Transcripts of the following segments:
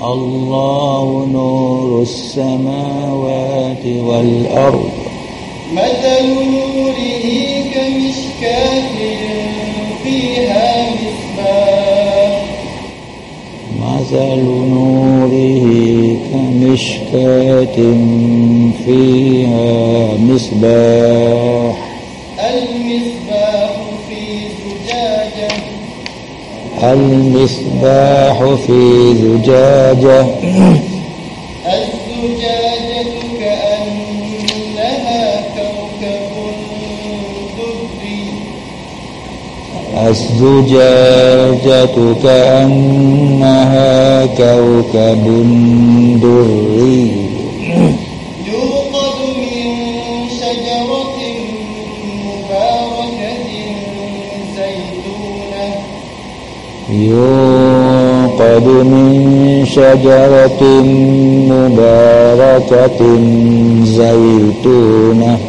الله نور السماوات والأرض. مثل نوره كمشكاة فيها مصباح مثل نوره كمشكاة فيها مصباح المصباح في زجاجة. الزجاجة كأنها كوكب دري الزجاجة كأنها كوكب دري يوقد من شجرة مباركة زيتونة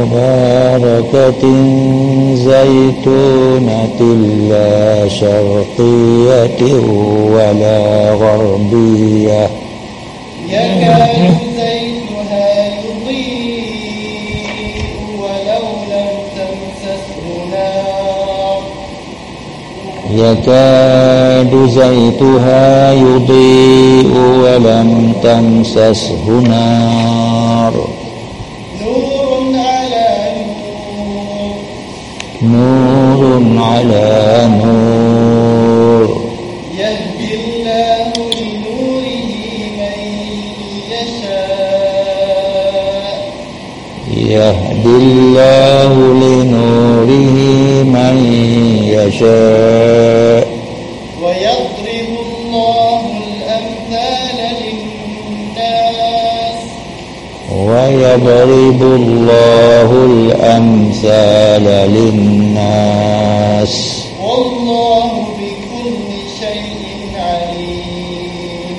مباركة زيتونة لا شرقية ولا غربية. يكاد زيتها يضيء ولو لم تمسسه نار. يكاد زيتها يضيء ولم تمسسه نار. نور على نور. يهدي الله لنوره من يشاء. يهدي الله لنوره من يشاء. ويضرب الله الأمثال للناس. والله بكل شيء عليم.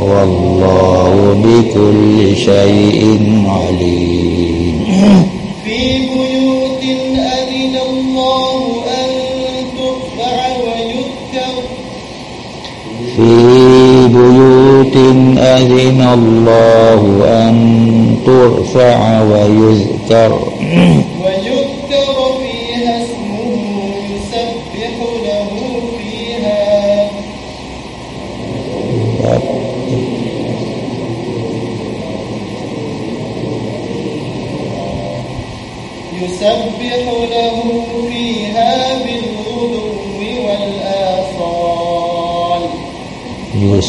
والله بكل شيء عليم. في بيوت أذن الله أن ترفع ويذكر. في بيوت أذن الله أن الطور ساعة ويذكر.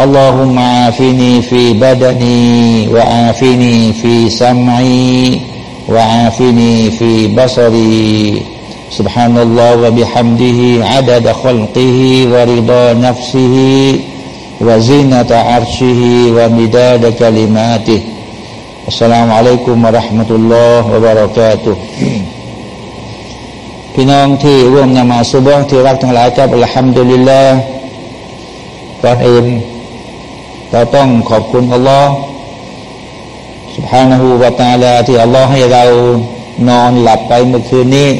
اللهم عافني في بدني وعافني في سمعي وعافني في بصري سبحان الله وبحمده عدد خلقه ورضا نفسه وزينة عرشه ومداد كلماته السلام عليكم ورحمة الله وبركاته พี่น้องที่ร่วมนมาสุบฮ์ที่รักทั้งหลายกับอัลฮัมดุลิลลาห์ก่อนอื่น เราต้องขอบคุณอัลลอฮ์ سبحانه และ تعالى ที่อัลลอฮ์ให้เรานอนหลับไปเมื่อคืนนี้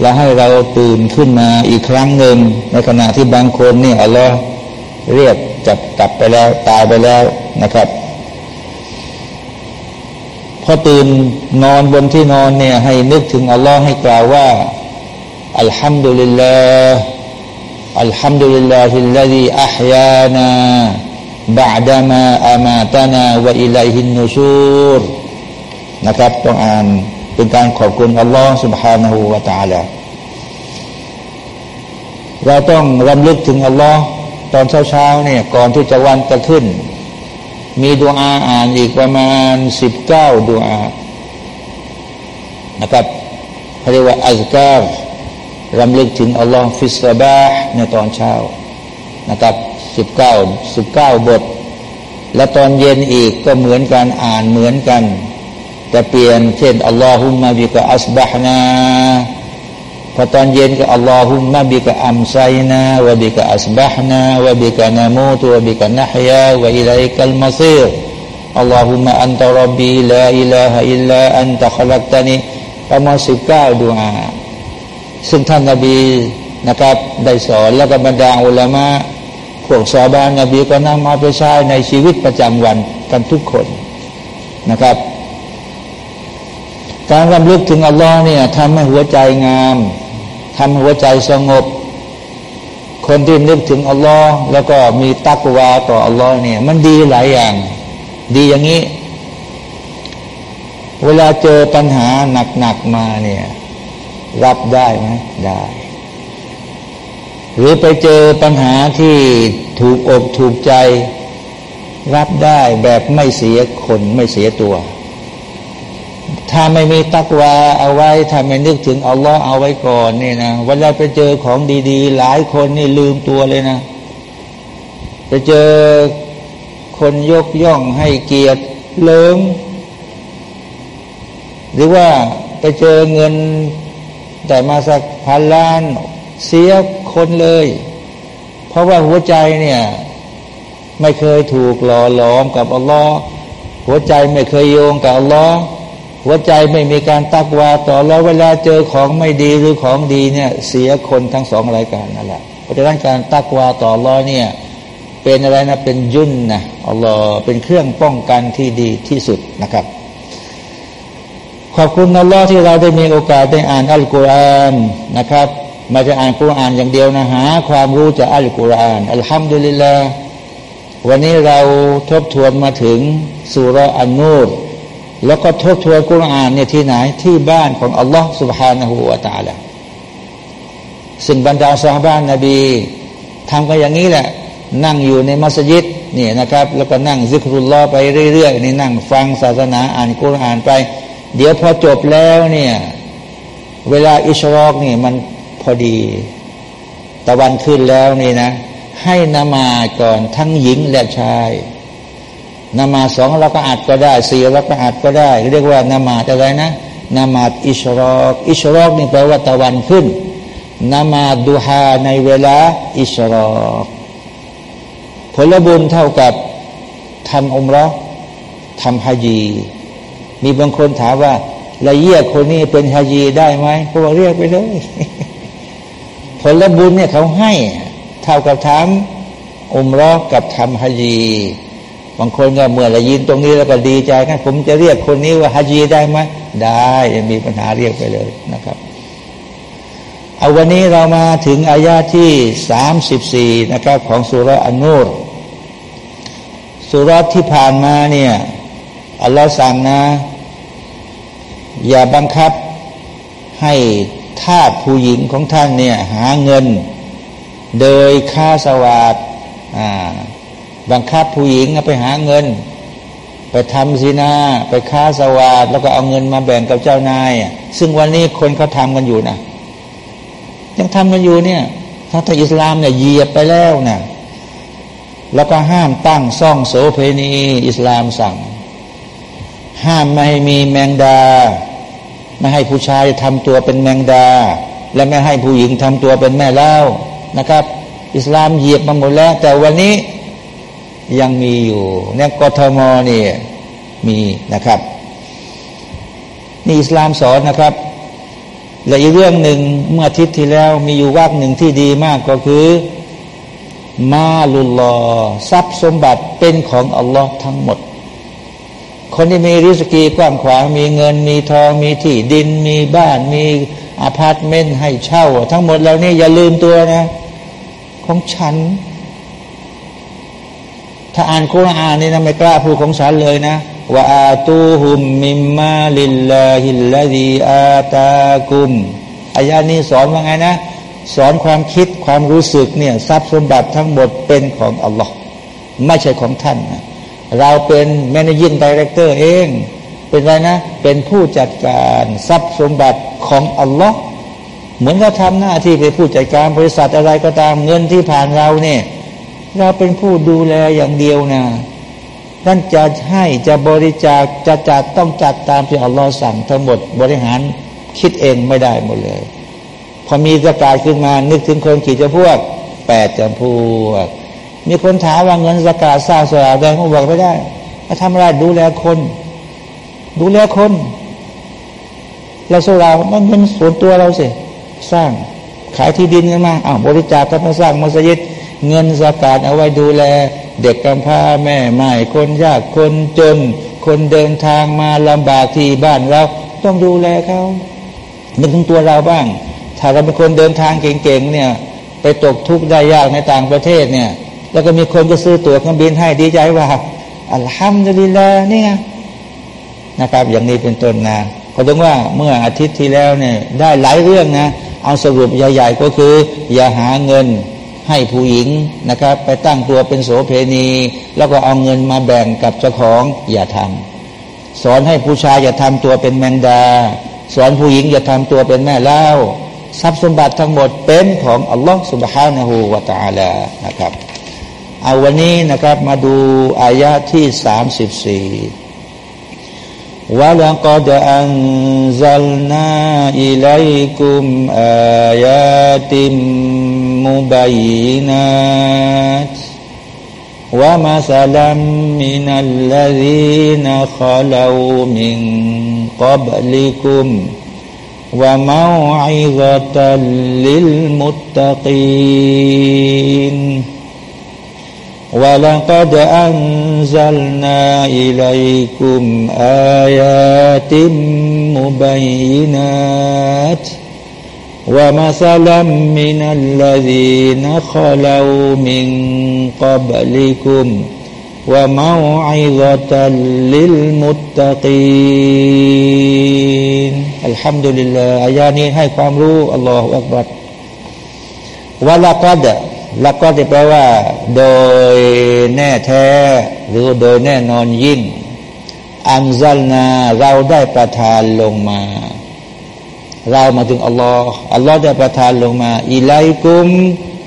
และให้เราตื่นขึ้นมาอีกครั้งหนึ่งในขณะที่บางคนนี่อัลลอฮ์เรียกจับกลับไปแล้ว ตายไปแล้วนะครับพอตื่นนอนบนที่นอนเนี่ยให้นึกถึงอัลลอฮ์ให้กล่าวว่าอัลฮัมดุลิลลาห์อัลฮัมดุลิลลาฮิลลาฮิอัพยานา บาดามาอามาตานาวะอิลัยฮินนูชูรนะครับต้องอ่านเป็นการขอบคุณอัลลอฮ์ سبحانه และ تعالى เราต้องรำลึกถึงอัลลอฮ์ตอนเช้าๆเนี่ยก่อนที่จะวันจะขึ้นมีดวอาอ่านอีกประมาณสิบเก้าดวอานะครับเขาเรียกว่าอัลการรำลึกถึงอัลลอฮ์ฟิสบาห์ในตอนเช้านะครับ สิบเก้าสิบเก้าบท และตอนเย็นอีกก็เหมือนกันอ่านเหมือนกัน แต่เปลี่ยนเช่นاللهم بك أصبحناพอตอนเย็นก็اللهم بك أمسينا وبك أصبحنا وبك نموت وبك نحيا وإليك المصير اللهم أنت ربي لا إله إلا أنت خلقتنيประมาณสิบเก้าดวงอาซึ่งท่านนบีนะครับ ได้สอนแล้วก็บรรดาอุลามะ วกสาบานนบีก็นำมาไปใช้ในชีวิตประจำวันกันทุกคนนะครับ การรำลึกถึงอัลลอฮ์เนี่ยทำให้หัวใจงามทำหัวใจสงบ คนที่นึกถึงอัลลอฮ์แล้วก็มีตักวาต่ออัลลอฮ์เนี่ย มันดีหลายอย่าง ดีอย่างนี้ เวลาเจอปัญหาหนักๆมาเนี่ย รับได้ไหมได้ หรือไปเจอปัญหาที่ถูกอกถูกใจ รับได้แบบไม่เสียคนไม่เสียตัว ถ้าไม่มีตักวาเอาไว้ถ้าไม่นึกถึงอัลลอฮ์เอาไว้ก่อนนี่นะเวลาไปเจอของดี ๆ หลายคนนี่ลืมตัวเลยนะ ไปเจอคนยกย่องให้เกียรติเลิมหรือว่าไปเจอเงินแต่มาสักพันล้าน เสียคนเลย เพราะว่าหัวใจเนี่ย ไม่เคยถูกหล่อหลอมกับอัลลอฮ์หัวใจไม่เคยโยงกับอัลลอฮ์หัวใจไม่มีการตักวาต่อแล้วเวลาเจอของไม่ดีหรือของดีเนี่ย เสียคนทั้งสองรายการนั่นแหละเพราะฉะนั้นการตักวาต่อรอเนี่ย เป็นอะไรนะเป็นยุ่นนะอัลลอฮ์เป็นเครื่องป้องกันที่ดีที่สุดนะครับ ขอบคุณอัลลอฮ์ที่เราได้มีโอกาสได้อ่านอัลกุรอานนะครับ มาจะอ่านกุรอานอย่างเดียวนะหาความรู้จากอัลกุรอานอัลฮัมดุลิลลาห์วันนี้เราทบทวนมาถึงสุรอันนูรแล้วก็ทบทวนกุรอานเนี่ยที่ไหนที่บ้านของอัลลอฮ์ سبحانه และ تعالى ซึ่งบรรดาสาบ้านนบีทำกันอย่างนี้แหละ นั่งอยู่ในมัสยิดนี่นะครับ แล้วก็นั่งซิกรุลลอไปเรื่อยๆนี่นั่งฟังศาสนาอ่านกุรอานไป เดี๋ยวพอจบแล้วเนี่ย เวลาอิชรอกนี่มัน พอดี ตะวันขึ้นแล้วนี่นะ ให้นามาก่อนทั้งหญิงและชายนมาสองเราก็อาจก็ได้สี่เราก็อาจก็ได้ เรียกว่านามาอะไรนะนามาอิชรอกอิชรอกนี่แปลว่าตะวันขึ้นนามาดูฮาในเวลาอิชรอกผลบุญเท่ากับทำอมรอทำฮาจีมีบางคนถามว่าละเอียคนนี้เป็นฮาจีได้ไหมเขาบอกเรียกไปเลย ผลบุญเนี่ยเขาให้ เท่ากับทำอมรอกับทำฮาจีบางคนก็เมื่อละยินตรงนี้แล้วก็ดีใจกันผมจะเรียกคนนี้ว่าฮจีได้ไหมได้มีปัญหาเรียกไปเลยนะครับ เอาวันนี้เรามาถึงอายาที่สามสิบสี่นะครับ ของสุรอันนูรสุรที่ผ่านมาเนี่ยอัลลอฮ์สั่งนะ อย่าบังคับให้ ทาสผู้หญิงของท่านเนี่ยหาเงิน โดยค่าสวัสดบังคับผู้หญิงไปหาเงิน ไปทำศีนาไปค้าสวาดแล้วก็เอาเงินมาแบ่งกับเจ้านาย ซึ่งวันนี้คนเขาทำกันอยู่นะยังทำกันอยู่เนี่ยถ้าถ้าอิสลามเนี่ยเหยียบไปแล้วนะแล้วก็ห้ามตั้งซ่องโสเพณี อิสลามสั่ง ห้ามไม่ให้มีแมงดา ไม่ให้ผู้ชายทำตัวเป็นแมงดา และไม่ให้ผู้หญิงทำตัวเป็นแม่เล้านะครับ อิสลามเหยียบมาหมดแล้ว แต่วันนี้ยังมีอยู่เนี่ยกทมนี่มีนะครับ นี่อิสลามสอนนะครับ และอีกเรื่องหนึ่งเมื่ออาทิตย์ที่แล้วมีอยู่วักหนึ่งที่ดีมากก็คือมาลุลลอทรัพย์สมบัติเป็นของอัลลอฮ์ทั้งหมด คนที่มีริสกีกว้างขวาง มีเงิน มีทอง มีที่ดิน มีบ้าน มีอพาร์ตเมนต์ให้เช่า ทั้งหมดแล้วนี่อย่าลืมตัวนะ ของฉัน ถ้าอ่านคุรานนี่นะไม่กล้าพูดของฉันเลยนะوآتوهم من مال الله الذي آتاكمอายานี้สอนว่าไงนะ สอนความคิดความรู้สึกเนี่ยทรัพย์สมบัติทั้งหมดเป็นของอัลลอฮ์ไม่ใช่ของท่านนะ เราเป็น managing director เอง เป็นไรนะ เป็นผู้จัดการทรัพย์สมบัติของอัลลอฮ์เหมือนเราทำหน้าที่เป็นผู้จัดการบริษัทอะไรก็ตามเงินที่ผ่านเราเนี่ยเราเป็นผู้ดูแลอย่างเดียวนะนั่นจะให้จะบริจาคจะจัดต้องจัดตามที่อัลลอฮ์สั่งทั้งหมดบริหารคิดเองไม่ได้หมดเลย พอมีประกาศขึ้นมานึกถึงคนกี่จะพวกแปดจะพวก มีคนถามว่าเงินสกาดสร้างสลาแดงเขาบอกไม่ได้มาทำอะไรดูแลคน ดูแลคนเราสลามันเป็นส่วนตัวเราสิสร้างขายที่ดินกันมาอ้าวบริจาคก็มาสร้างมัสยิด เงินสกาดเอาไว้ดูแล เด็กกำพร้าแม่ใหม่คนยากคนจน คนเดินทางมาลำบากที่บ้านเราต้องดูแลเขานึกถึงตัวเราบ้าง ถ้าเราเป็นคนเดินทางเก่งๆเนี่ย ไปตกทุกข์ได้ยากในต่างประเทศเนี่ย แล้วก็มีคนจะซื้อตั๋วเครื่องบินให้ดีใจว่าอัลฮัมดุลิลลานี่ไงนะครับ อย่างนี้เป็นต้นนะเขาต้องว่าเมื่ออาทิตย์ที่แล้วเนี่ยได้หลายเรื่องนะ เอาสรุปใหญ่ ๆ ก็คือ อย่าหาเงินให้ผู้หญิงนะครับ ไปตั้งตัวเป็นโสเพณี แล้วก็เอาเงินมาแบ่งกับเจ้าของอย่าทำสอนให้ผู้ชายอย่าทำตัวเป็นแมงดา สอนผู้หญิงอย่าทำตัวเป็นแม่เล้าทรัพย์สมบัติทั้งหมดเป็นของอัลลอฮฺสุบฮานาหูวะตาลานะครับ เอาวันนี้นะครับมาดูอายะที่สามสิบสี่ ولقد أنزلنا إليكم آيات مبينات ومثلا من الذين خلوا من قبلكم وموعظة للمتقين ولقد أنزلنا إليكم آيات مبينات ومثلا من الذين خلوا من قبلكم وموعظة للمتقين الحمد لله أياني هاي قامرو الله أكبر ولقد แล้วก็ ลักก็จะแปลว่า โดยแน่แท้ หรือโดยแน่นอนยิ่ง อันซัลนาเราได้ประทานลงมา เรามาถึงอัลลอฮ์อัลลอฮ์ได้ประทานลงมาอิไลกุม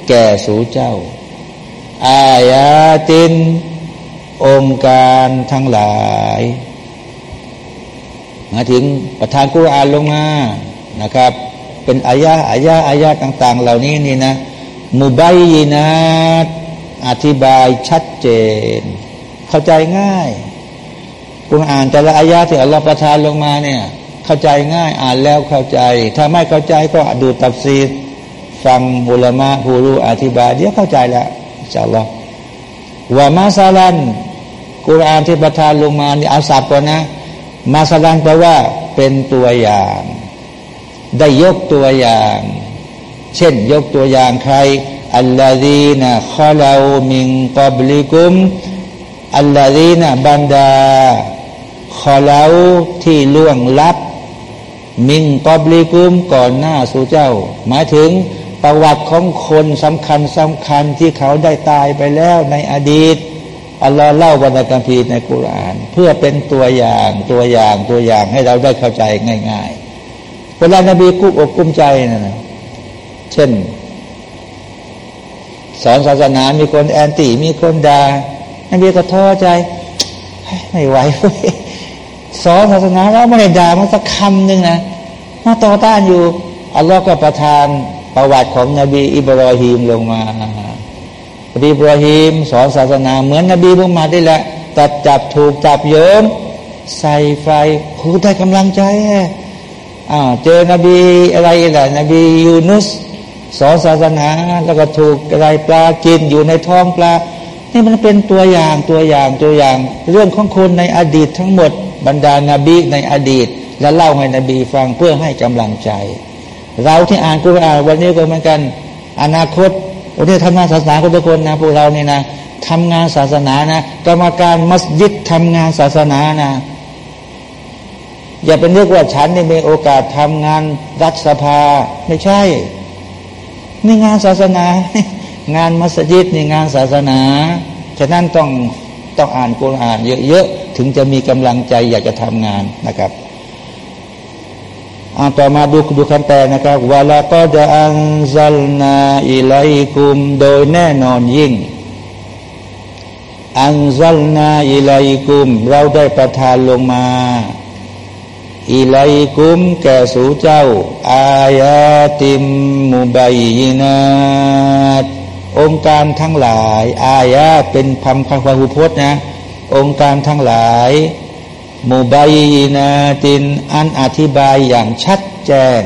แก่สู่เจ้า อายาติน องค์การทั้งหลายมาถึงประทานกุรอานลงมานะครับ เป็นอายะอายะอายะต่าง ๆ เหล่านี้นี่นะ มุบายนาอธิบายชัดเจน เข้าใจง่ายคุณอ่านแต่ละอายะที่อัลลอฮฺประทานลงมาเนี่ย เข้าใจง่ายอ่านแล้วเข้าใจ ถ้าไม่เข้าใจก็ดูตับซีดฟังบุลมะผู้รู้อธิบายเดี๋ยวเข้าใจแล้วจ้าลอว่ามาซาลันกุรอานที่ประทานลงมานี่เอาสัก่อนนะ มาซาลันแปลว่าเป็นตัวอย่าง ได้ยกตัวอย่าง เช่นยกตัวอย่างใครอัลลอฮีนะขอเรามิงกอบลิกุมอัลลอฮีนะบรรดาขอเราที่ล่วงลับ มิงกอบลิกุมก่อนหน้าสู่เจ้า หมายถึงประวัติของคนสำคัญสำคัญที่เขาได้ตายไปแล้วในอดีตอัลลอฮ์เล่าบรรดาคัมภีในกุราน เพื่อเป็นตัวอย่างตัวอย่างตัวอย่างให้เราได้เข้าใจง่าย ๆ เวลานบีกุบอกกุ้มใจนะ เช่น สอนศาสนามีคนแอนตี้มีคนดา่านักเรียก็ท้อใจ ไม่ไหวสอนศาสนาแล้วไม่ได้ด่ามันสักคำหนึ่งนะมาต่อต้านอยู่อัลลอฮ์ก็ประทานประวัติของนบีอิบรอฮีมลงมาอดีอิบรอฮีมสอนศาสนา เหมือนนบีมุฮัมมัดนี่แหละแต่จับถูกจับโยมใส่ไฟผูได้กำลังใจอ่าเจอนบีอะไรแหละนบียูนุส สอนศาสนาแล้วก็ถูกอะไรปลากินอยู่ในท้องปลานี่มันเป็นตัวอย่างตัวอย่างตัวอย่าง เรื่องของคนในอดีตทั้งหมดบรรดานาบีในอดีต และเล่าให้นบีฟังเพื่อให้กำลังใจ เราที่อ่านกุรอานวันนี้ก็เหมือนกัน อนาคตวันนี้ทำงานศาสนาทุกคนนะพวกเราเนี่ยนะทำงานศาสนานะกรรมการมัสยิดทำงานศาสนานะอย่าเป็นเรียกว่าฉันนี่มีโอกาสทำงานรัฐสภาไม่ใช่ นี่งานศาสนา งานมัสยิดนี่งานศาสนา ฉะนั้นต้องต้องอ่านกุรอานเยอะๆ ถึงจะมีกำลังใจอยากจะทำงานนะครับอ่าต่อมาดูดูคำแปลนะครับวาลาก็จะอันซัลนาอิไลคุม โดยแน่นอนยิ่ง อันซัลนาอิไลคุม เราได้ประทานลงมา อิไลกุมแก่สู่เจ้า อายาติมมุบัยนาตองค์การทั้งหลาย อายาเป็นพัมพะหุพจน์นะ องค์การทั้งหลายมุบัยนาติน อันอธิบายอย่างชัดแจ้ง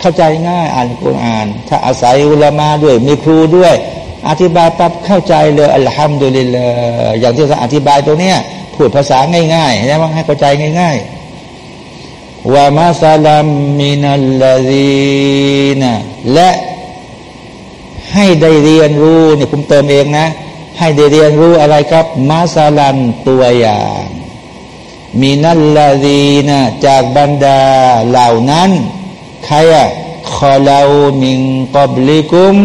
เข้าใจง่ายอ่านกุรอาน ถ้าอาศัยอุลามาด้วย มีครูด้วย อธิบายปั๊บเข้าใจเลยอัลฮัมดุลิลลาอย่างที่จะอธิบายตัวเนี้ยพูดภาษาง่ายๆใช่ไหมให้เข้าใจง่าย ๆ ว่ามาซาลัมมินัลลาดีนะและให้ได้เรียนรู้เนี่ยผมเติมเองนะ ให้ได้เรียนรู้อะไรครับมาซาลันตัวอย่าง มีนัลลาดีนะจากบรรดาเหล่านั้น ใครอะคอเลามิงกอบลิกุม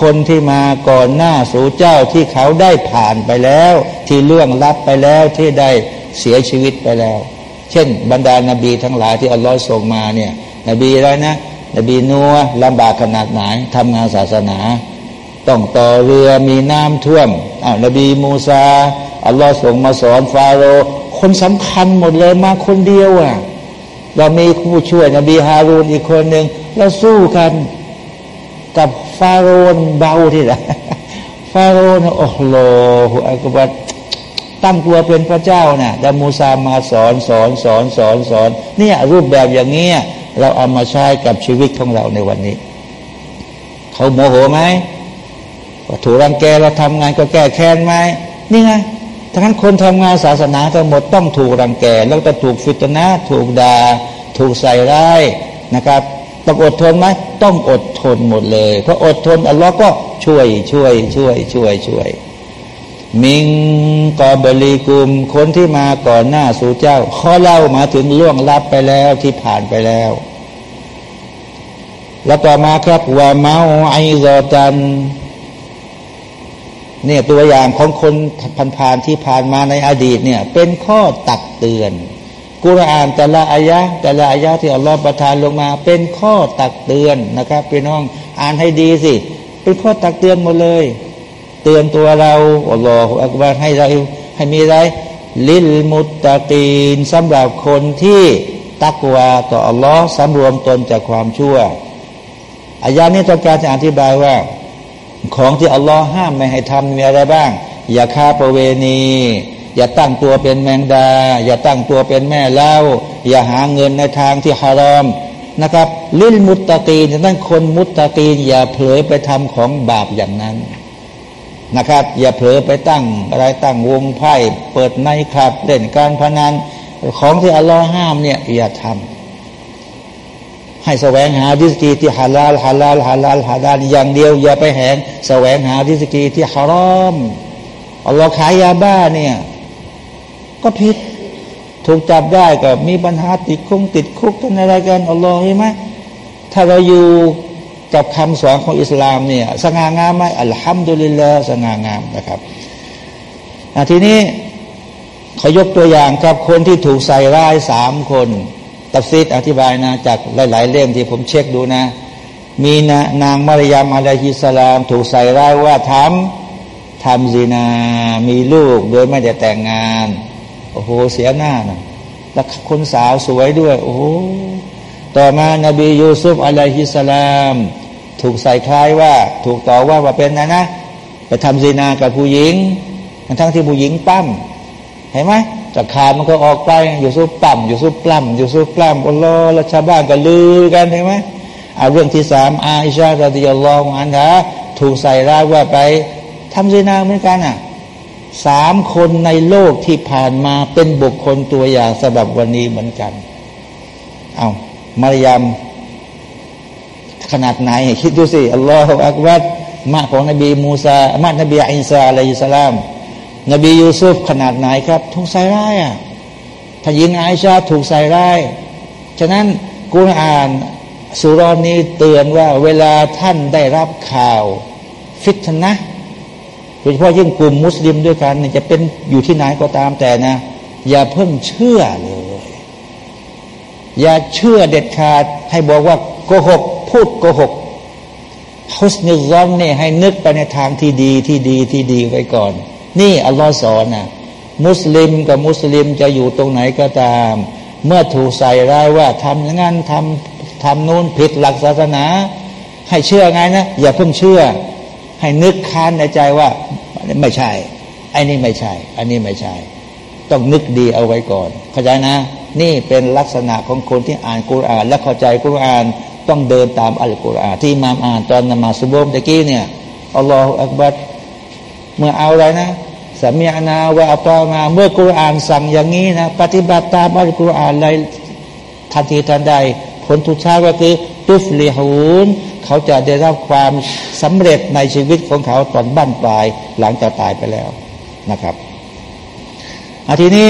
คนที่มาก่อนหน้าสู่เจ้าที่เขาได้ผ่านไปแล้ว ที่ล่วงลับไปแล้วที่ได้เสียชีวิตไปแล้ว เช่น บรรดานาบีทั้งหลายที่อัลลอฮ์ส่งมาเนี่ยนบีอะไรนะนบีนัวลำบากขนาดไหนทำงานศาสนา ต้องต่อเรือมีน้ำท่วมอ้าวนบีมูซาอัลลอฮ์ส่งมาสอนฟาโรคนสำคัญหมดเลยมาคนเดียวอะเรามีผู้ช่วยนบีฮารูนอีกคนหนึ่งเราสู้กันกับฟาโรนเบาที่ไหนฟาโรนโอ้โหอักบัต ตั้งตัวเป็นพระเจ้านะ่ะแต่มูซามาสอนสอนสอนสอนสอนเนี่ยรูปแบบอย่างเงี้ยเราเอามาใช้กับชีวิตของเราในวันนี้ เขาโมโหไหมว่าถูกรังแกเราทำงานก็แก้แค้นไหมนี่ไงทั้งนั้นคนทำงานศาสนาทั้งหมดต้องถูกรังแก แล้วจะถูกฟิตนะถูกดา่าถูกใส่ร้ายนะครับต้องอดทนไหมต้องอดทนหมดเลยเพราะอดทนอัลลอฮ์ก็ช่วยช่วยช่วยช่วยช่วย มิงกอบลีกุม คนที่มาก่อนหน้าสู่เจ้าข้อเล่ามาถึงล่วงลับไปแล้วที่ผ่านไปแล้ว แล้วต่อมาครับว่าเมาไอรอจันเนี่ยตัวอย่างของคนผ่านๆที่ผ่านมาในอดีตเนี่ย เป็นข้อตักเตือนกุรอานแต่ละอายะแต่ละอายะที่อัลลอฮฺประทานลงมา เป็นข้อตักเตือนนะครับพี่น้องอ่านให้ดีสิ เป็นข้อตักเตือนหมดเลย เตือนตัวเราอัลลอฮฺอักบารให้เราให้มีอะไรลิลมุตตะกีนสำหรับคนที่ตักวาต่ออัลลอฮ์สำรวมตนจากความชั่วอายานี้ต้องการจะอธิบายว่า ของที่อัลลอฮ์ห้ามไม่ให้ทำมีอะไรบ้าง อย่าฆ่าประเวณี อย่าตั้งตัวเป็นแมงดา อย่าตั้งตัวเป็นแม่เล้าอย่าหาเงินในทางที่ฮารอมนะครับ ลิลมุตตะกีนฉะนั้นคนมุตตะกีนอย่าเผลอไปทำของบาปอย่างนั้น นะครับ อย่าเผลอไปตั้งอะไรตั้งวงไพ่เปิดในคลับเล่นการพนันของที่อัลลอฮ์ห้ามเนี่ยอย่าทำให้แสวงหาดิสกีที่ฮาลาลฮาลาลฮาลาลฮาลาลอย่างเดียว อย่าไปแหงแสวงหาดิสกีที่ฮารอมอัลลอฮ์ขายยาบ้าเนี่ย ก็ผิดถูกจับได้ก็มีปัญหาติดคุกติดคุกกันอะไรกันอัลลอฮ์เห็นไหมถ้าเราอยู่ กับคำสอนของอิสลามเนี่ยสง่างามไหมอัลฮัมดุลิลลาห์สง่างามนะครับทีนี้ขายกตัวอย่างกับคนที่ถูกใส่ร้ายสามคนตัฟซีดอธิบายนะจากหลาย ๆ เล่มที่ผมเช็คดูนะ มีนะนางมารยามอะลัยฮิสลาม ถูกใส่ร้ายว่าทำทำซีนา มีลูกโดยไม่ได้แต่งงาน โอ้โห เสียหน้านะแล้วคนสาวสวยด้วย โอ้โห ต่อมานบียูซุฟอะลัยฮิสลาม ถูกใส่คล้ายว่า ถูกต่อว่าว่าเป็นนะนะไปทำซีนากับผู้หญิง ทั้งที่ผู้หญิงปั้มเห็นไหมจากขามันก็ออกไปอยู่ซุปปั้มอยู่ซุปปล้ำอยู่ซุปปล้ำอัลลอฮ์แล้วชาวบ้านก็ลือกันเห็นไหมเอาเรื่องที่สามอาอิชาราดิยัลลอฮุอันฮะถูกใส่ร้ายว่าไปทำซีนาเหมือนกันอะสามคนในโลกที่ผ่านมาเป็นบุคคลตัวอย่างสำหรับวันนี้เหมือนกัน เอา มารยามขนาดไหน คิดดูสิอัลลอฮฺอักบัดมาของนบีมูซาอามานบีอินซาอะลัยฮิสลาม นบียูซุฟขนาดไหนครับถูกใส่ร้ายอะถ้ายิงไอชาถูกใส่ร้าย ฉะนั้นกุรอานสุรอนนี้เตือนว่าเวลาท่านได้รับข่าว ฟิตนะโดยเฉพาะยิ่งกลุ่มมุสลิมด้วยกันจะเป็นอยู่ที่ไหนก็ตามแต่นะ อย่าเพิ่งเชื่อเลย อย่าเชื่อเด็ดขาด ให้บอกว่าโกหก พูดโกหกฮุสนิซอนเนี่ยให้นึกไปในทางที่ดีที่ดีที่ดีไว้ก่อน นี่อัลลอฮ์สอนนะมุสลิมกับมุสลิมจะอยู่ตรงไหนก็ตาม เมื่อถูกใส่ร้ายว่าทำอย่างนั้นทำทำนู้นผิดหลักศาสนา ให้เชื่อไงนะ อย่าเพิ่งเชื่อ ให้นึกค้านในใจว่าไม่ใช่ไอ้นี่ไม่ใช่ อันนี้ไม่ใช่ ต้องนึกดีเอาไว้ก่อน เข้าใจนะ นี่เป็นลักษณะของคนที่อ่านกุรอาน และเข้าใจกุรอานต้องเดินตามอัลกุรอาน ที่มามอ่านตอนนมาสุบมตะกี้เนี่ยอัลลอฮฺอักบัดเมื่อเอาอะไรนะสามีนาวะอัตอมา เมื่อกุรอานสั่งอย่างนี้นะปฏิบัติตามอัลกุรอานเลยทันทีทันใด ผลทุกชาก็คือตุฟลีฮูนเขาจะได้รับความสำเร็จในชีวิตของเขาตอนบ้านปลายหลังจากตายไปแล้วนะครับอาทีนี้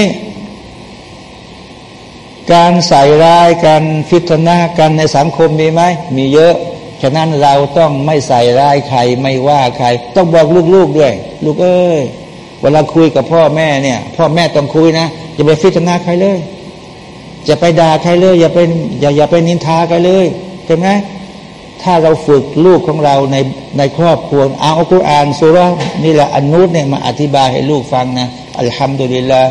การใส่ร้ายกันฟิตนากันในสังคมมีไหมมีเยอะ ฉะนั้นเราต้องไม่ใส่ร้ายใครไม่ว่าใคร ต้องบอกลูกๆด้วย ลูกเอ้ยเวลาคุยกับพ่อแม่เนี่ย พ่อแม่ต้องคุยนะอย่าไปฟิตนาใครเลยอย่าไปด่าใครเลย อย่าไปอย่าอย่าไปนินทาใครเลยเห็นไหมถ้าเราฝึกลูกของเราในในครอบครัวเอาอัลกุรอานสุรนี่แหละอันนูตเนี่ยมาอธิบายให้ลูกฟังนะอัลฮัมดุลิลละ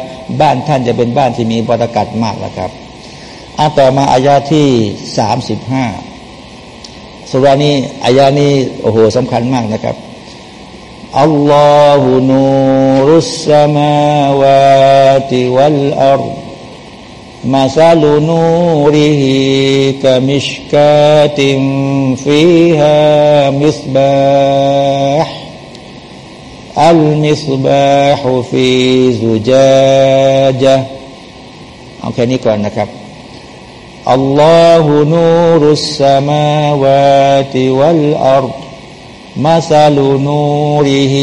บ้านท่านจะเป็นบ้านที่มีบรรยากาศมากแล้วครับ อาต่อมาอายาที่สามสิบห้าสุรานี้อายานี้โอ้โหสำคัญมากนะครับอัลลอฮฺนูรุสสมาวาติวัลอัรมาซาลูนูริฮิกามิชกาติมฟีฮามิสบาห์อัลมิสบาห์ฟีซูจาจาเอาแค่นี้ก่อนนะครับ الله نور السماوات والأرض مثل نوره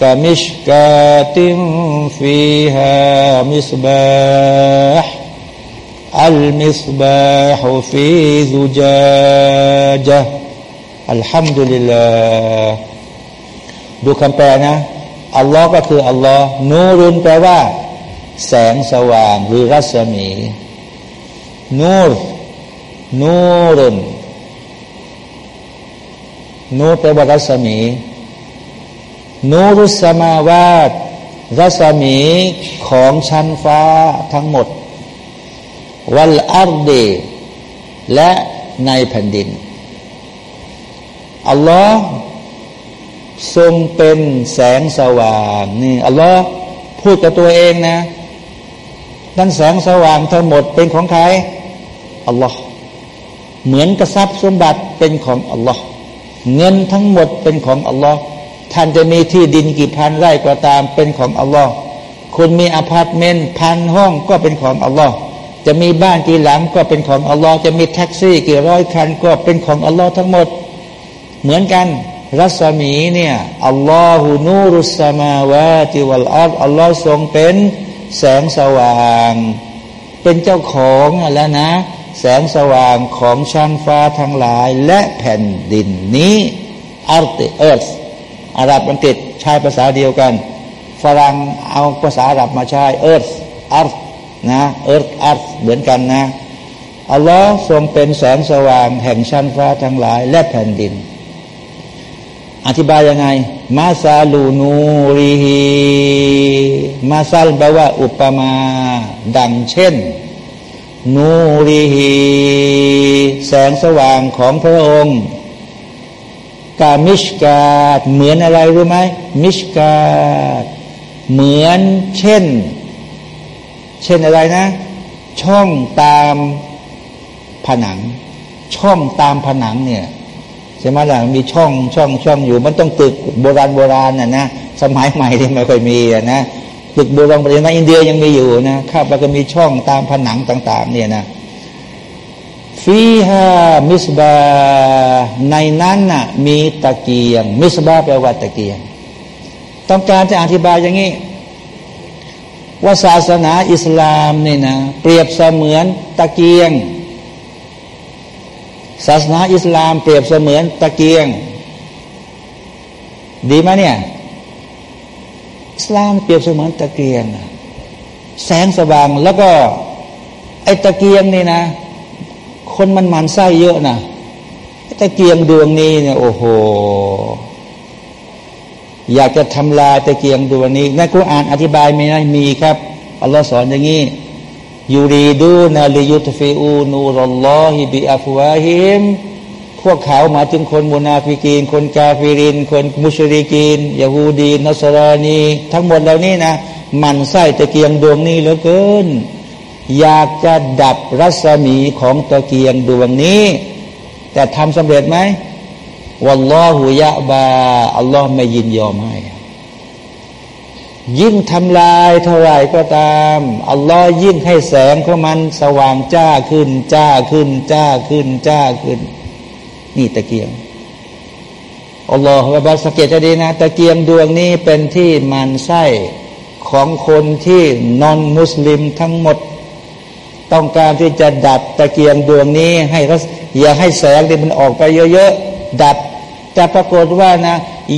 كمشكاة فيها مصباح المصباح في زجاجة الحمد لله ดูคำแปลนะ อัลลอฮ์ก็คืออัลลอฮ์นูรุนแปลว่า แสงสว่างหรือรัศมี นูรนูรุนนูแปลว่ารัศมี นูรุสมาวาตรัศมีของชั้นฟ้าทั้งหมด วัลอาร์ดีและในแผ่นดิน อัลลอฮ์ทรงเป็นแสงสว่างนี่อัลลอฮ์พูดกับตัวเองนะนั่นแสงสว่างทั้งหมดเป็นของใคร อัลลอฮ์เหมือนกระซับสมบัติเป็นของอัลลอฮ์เงินทั้งหมดเป็นของอัลลอฮ์ท่านจะมีที่ดินกี่พันไร่ก็ตามเป็นของอัลลอฮ์คุณมีอพาร์ตเมนต์พันห้องก็เป็นของอัลลอฮ์จะมีบ้านกี่หลังก็เป็นของอัลลอฮ์จะมีแท็กซี่กี่ร้อยคันก็เป็นของอัลลอฮ์ทั้งหมด เหมือนกันรัศมีเนี่ยالله نور السماوات والأرضอัลลอฮ์ทรงเป็นแสงสว่าง เป็นเจ้าของแล้วนะ แสงสว่างของชั้นฟ้าทั้งหลายและแผ่นดินนี้الأرض earthอาหรับอังกฤษใช้ภาษาเดียวกัน ฝรั่งเอาภาษาอาหรับมาใช้เอิร์ธอาร์นะเอิร์ธอาร์เหมือนกันนะอัลลอฮ์ทรงเป็นแสงสว่างแห่งชั้นฟ้าทั้งหลาย และแผ่นดิน อธิบายยังไง มาซาลูนูรีฮีมาซาลแปลว่า อุปมา ดังเช่น นูรีฮีแสงสว่างของพระองค์กามิชกาดเหมือนอะไรรู้ไหมมิชกาดเหมือนเช่น เช่นอะไรนะ ช่องตามผนัง ช่องตามผนังเนี่ยใช่ไหมล่ะมีช่องช่องช่องอยู่ มันต้องตึกโบราณโบราณน่ะนะสมัยใหม่ที่ไม่ค่อยมีอะนะ ตึกโบราณโบราณในอินเดียยังมีอยู่นะครับแล้วก็มีช่องตามผนังต่าง ๆ เนี่ยนะฟีฮามิสบาในนั้นน่ะมีตะเกียง มิสบาแปลว่าตะเกียง ต้องการจะอธิบายอย่างนี้ ว่าศาสนาอิสลามเนี่ยนะเปรียบเสมือนตะเกียง ศาสนาอิสลามเปรียบเสมือนตะเกียง ดีไหมเนี่ย สลามเปรียบเสมือนตะเกียง แสงสว่างแล้วก็ ไอ้ตะเกียงนี่นะ คนมันหมั่นไส้เยอะนะตะเกียงดวงนี้เนี่ยโอ้โห อยากจะทำลายตะเกียงดวงนี้ในกุรอานอธิบายไม่ได้มีครับอัลลอฮ์สอนอย่างนี้يريدون ليطفئوا نور الله بأفواههم พวกเขาหมายถึงคนمنافقين คนكافرين คนمشركين يهودي نصراني ทั้งหมดเหล่านี้นะมันไส้ตะเกียงดวงนี้เหลือเกิน อยากจะดับรัศมีของตะเกียงดวงนี้ แต่ทำสำเร็จไหมวัลลอฮุยะบาอัลลอฮ์ไม่ยินยอมให้ยิ่งทำลายเท่าไหร่ก็ตาม อัลลอฮ์ยิ่งให้แสงของมันสว่างจ้าขึ้น จ้าขึ้น จ้าขึ้น จ้าขึ้น นี่ตะเกียงอัลลอฮฺบาสเกตจะดีนะ ตะเกียงดวงนี้เป็นที่มันไส้ของคนที่นอนมุสลิมทั้งหมด ต้องการที่จะดับตะเกียงดวงนี้ ให้อย่าให้แสงที่มันออกไปเยอะๆ ดับ แต่ปรากฏว่านะ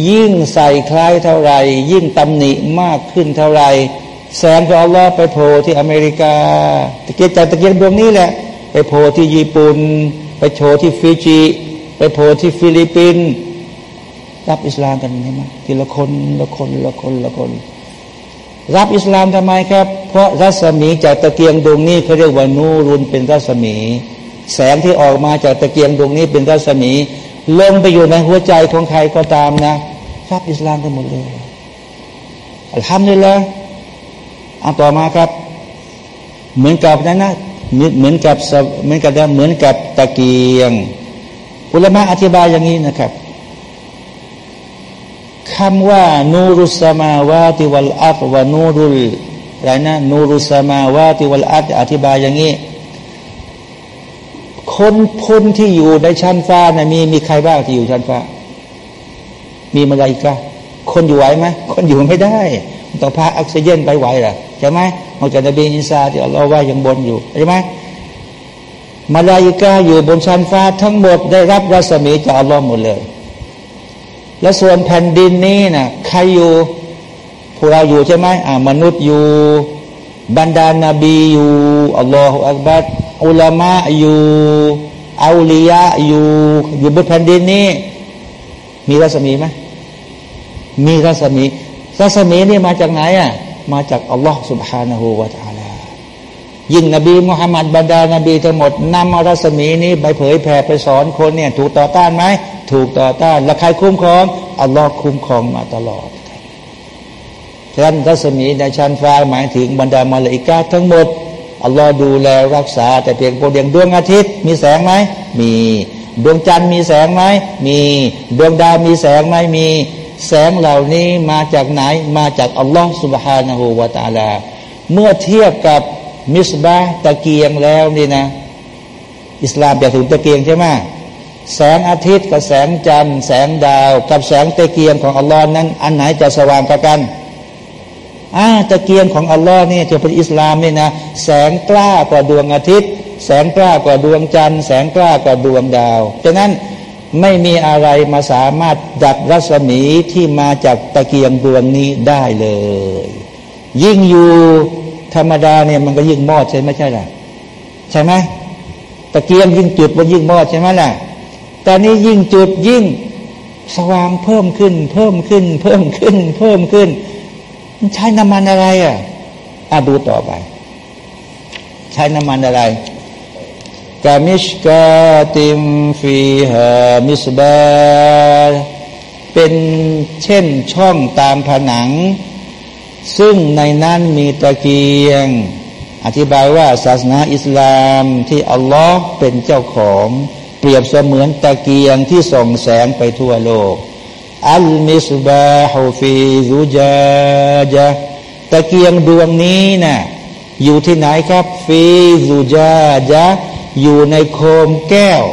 ยิ่งใส่คล้ายเท่าไรยิ่งตำหนิมากขึ้นเท่าไรแสงของอัลลอฮ์ไปโผล่ที่อเมริกา ตะเกียงจากตะเกียงดวงนี้แหละ ไปโผล่ที่ญี่ปุ่น ไปโผล่ที่ฟิจิ ไปโผล่ที่ฟิลิปปินส์รับอิสลามกันใช่ไหมทีละคนละคนละคนละคน รับอิสลามทำไมครับ เพราะรัศมีจากตะเกียงดวงนี้เขาเรียกว่าنورเป็นรัศมี แสงที่ออกมาจากตะเกียงดวงนี้เป็นรัศมีลงไปอยู่ในหัวใจของใครก็ตามนะ รับอิสลามกันหมดเลยالحمد للهเอาต่อมาครับ เหมือนกับนั้นนะเหมือนกับเหมือนกับเหมือนกับตะเกียง อุลามะอธิบายอย่างนี้นะครับคำว่า นูรุสมาวาติวัลอัตวานูรุลอะไรนะนูรุสมาวาติวัลอัตอธิบายอย่างนี้ คนพ้นที่อยู่ในชั้นฟ้านะมีมีใครบ้างที่อยู่ชั้นฟ้า มีมาลายกาคนอยู่ไหวไหมคนอยู่ไม่ได้ต้องพาออกซิเจนไปไหวหรอใช่ไหมนอกจากนบีอินซาที่เราว่ายังบนอยู่ใช่ไหม มาลายิกาอยู่บนชั้นฟ้าทั้งหมดได้รับรัศมีจากอัลลอฮ์หมดเลย และส่วนแผ่นดินนี้นะ่ะใครอยู่พวกเราอยู่ใช่ไหมอ่ามนุษย์อยู่ บรรดานาบีอยู่อัลลอฮฺอักบัดอุลามะอยู่อัลียะอยู่อยู่บนแผ่นดินนี้ มีรัศมีไหมมีรัศมี รัศมีนี่มาจากไหนอะมาจากอัลลอฮฺสุบฮานาหูวาตา ยิ่งนบีมุฮัมมัดบรรดานบีทั้งหมดนำเอารัศมีนี้ไปเผยแผ่ไปสอนคนเนี่ยถูกต่อต้านไหมถูกต่อต้านแล้วใครคุ้มครองอัลลอฮ์คุ้มครองมาตลอดฉะนั้นรัศมีในชั้นฟ้าหมายถึงบรรดามาลาอิกาทั้งหมดอัลลอฮ์ดูแลรักษา แต่เพียงพวกเดียงดวงอาทิตย์ มีแสงไหมมีดวงจันทร์มีแสงไหมมีดวงดาวมีแสงไหมมีแสงเหล่านี้มาจากไหนมาจากอัลลอฮ์สุบฮานะฮูวาตาลา เมื่อเทียบกับ มิสบาตะเกียงแล้วนี่นะ อิสลามจะถึงตะเกียงใช่ไหมแสงอาทิตย์กับแสงจันทร์แสงดาวกับแสงตะเกียงของอัลลอฮ์นั้น อันไหนจะสว่างกว่ากันอ่าตะเกียงของอัลลอฮ์นี่จะเป็นอิสลามนี่นะแสงกล้ากว่าดวงอาทิตย์ แสงกล้ากว่าดวงจันทร์แสงกล้ากว่าดวงดาวฉะนั้นไม่มีอะไรมาสามารถดับรัศมีที่มาจากตะเกียงดวงนี้ได้เลย ยิ่งอยู่ ธรรมดาเนี่ยมันก็ยิ่งมอดใช่ไหมใช่หรือใช่ไหมตะเกียงยิ่งจุดมันยิ่งมอดใช่ไหมล่ะแต่นี้ยิ่งจุดยิ่งสว่างเพิ่มขึ้น เพิ่มขึ้น เพิ่มขึ้น เพิ่มขึ้น มันใช้น้ำมันอะไรอะอะดูต่อไป ใช้น้ำมันอะไรกามิชกาติมฟีฮามิสบาเป็นเช่นช่องตามผนัง ซึ่งในนั้นมีตะเกียง อธิบายว่าศาสนาอิสลามที่อัลลอฮ์เป็นเจ้าของ เปรียบเสมือนตะเกียงที่ส่องแสงไปทั่วโลก อัลมิสบาฮูฟีซูจาจาตะเกียงดวงนี้นะ่ะอยู่ที่ไหนครับฟีซูจาจาอยู่ในโคมแก้ว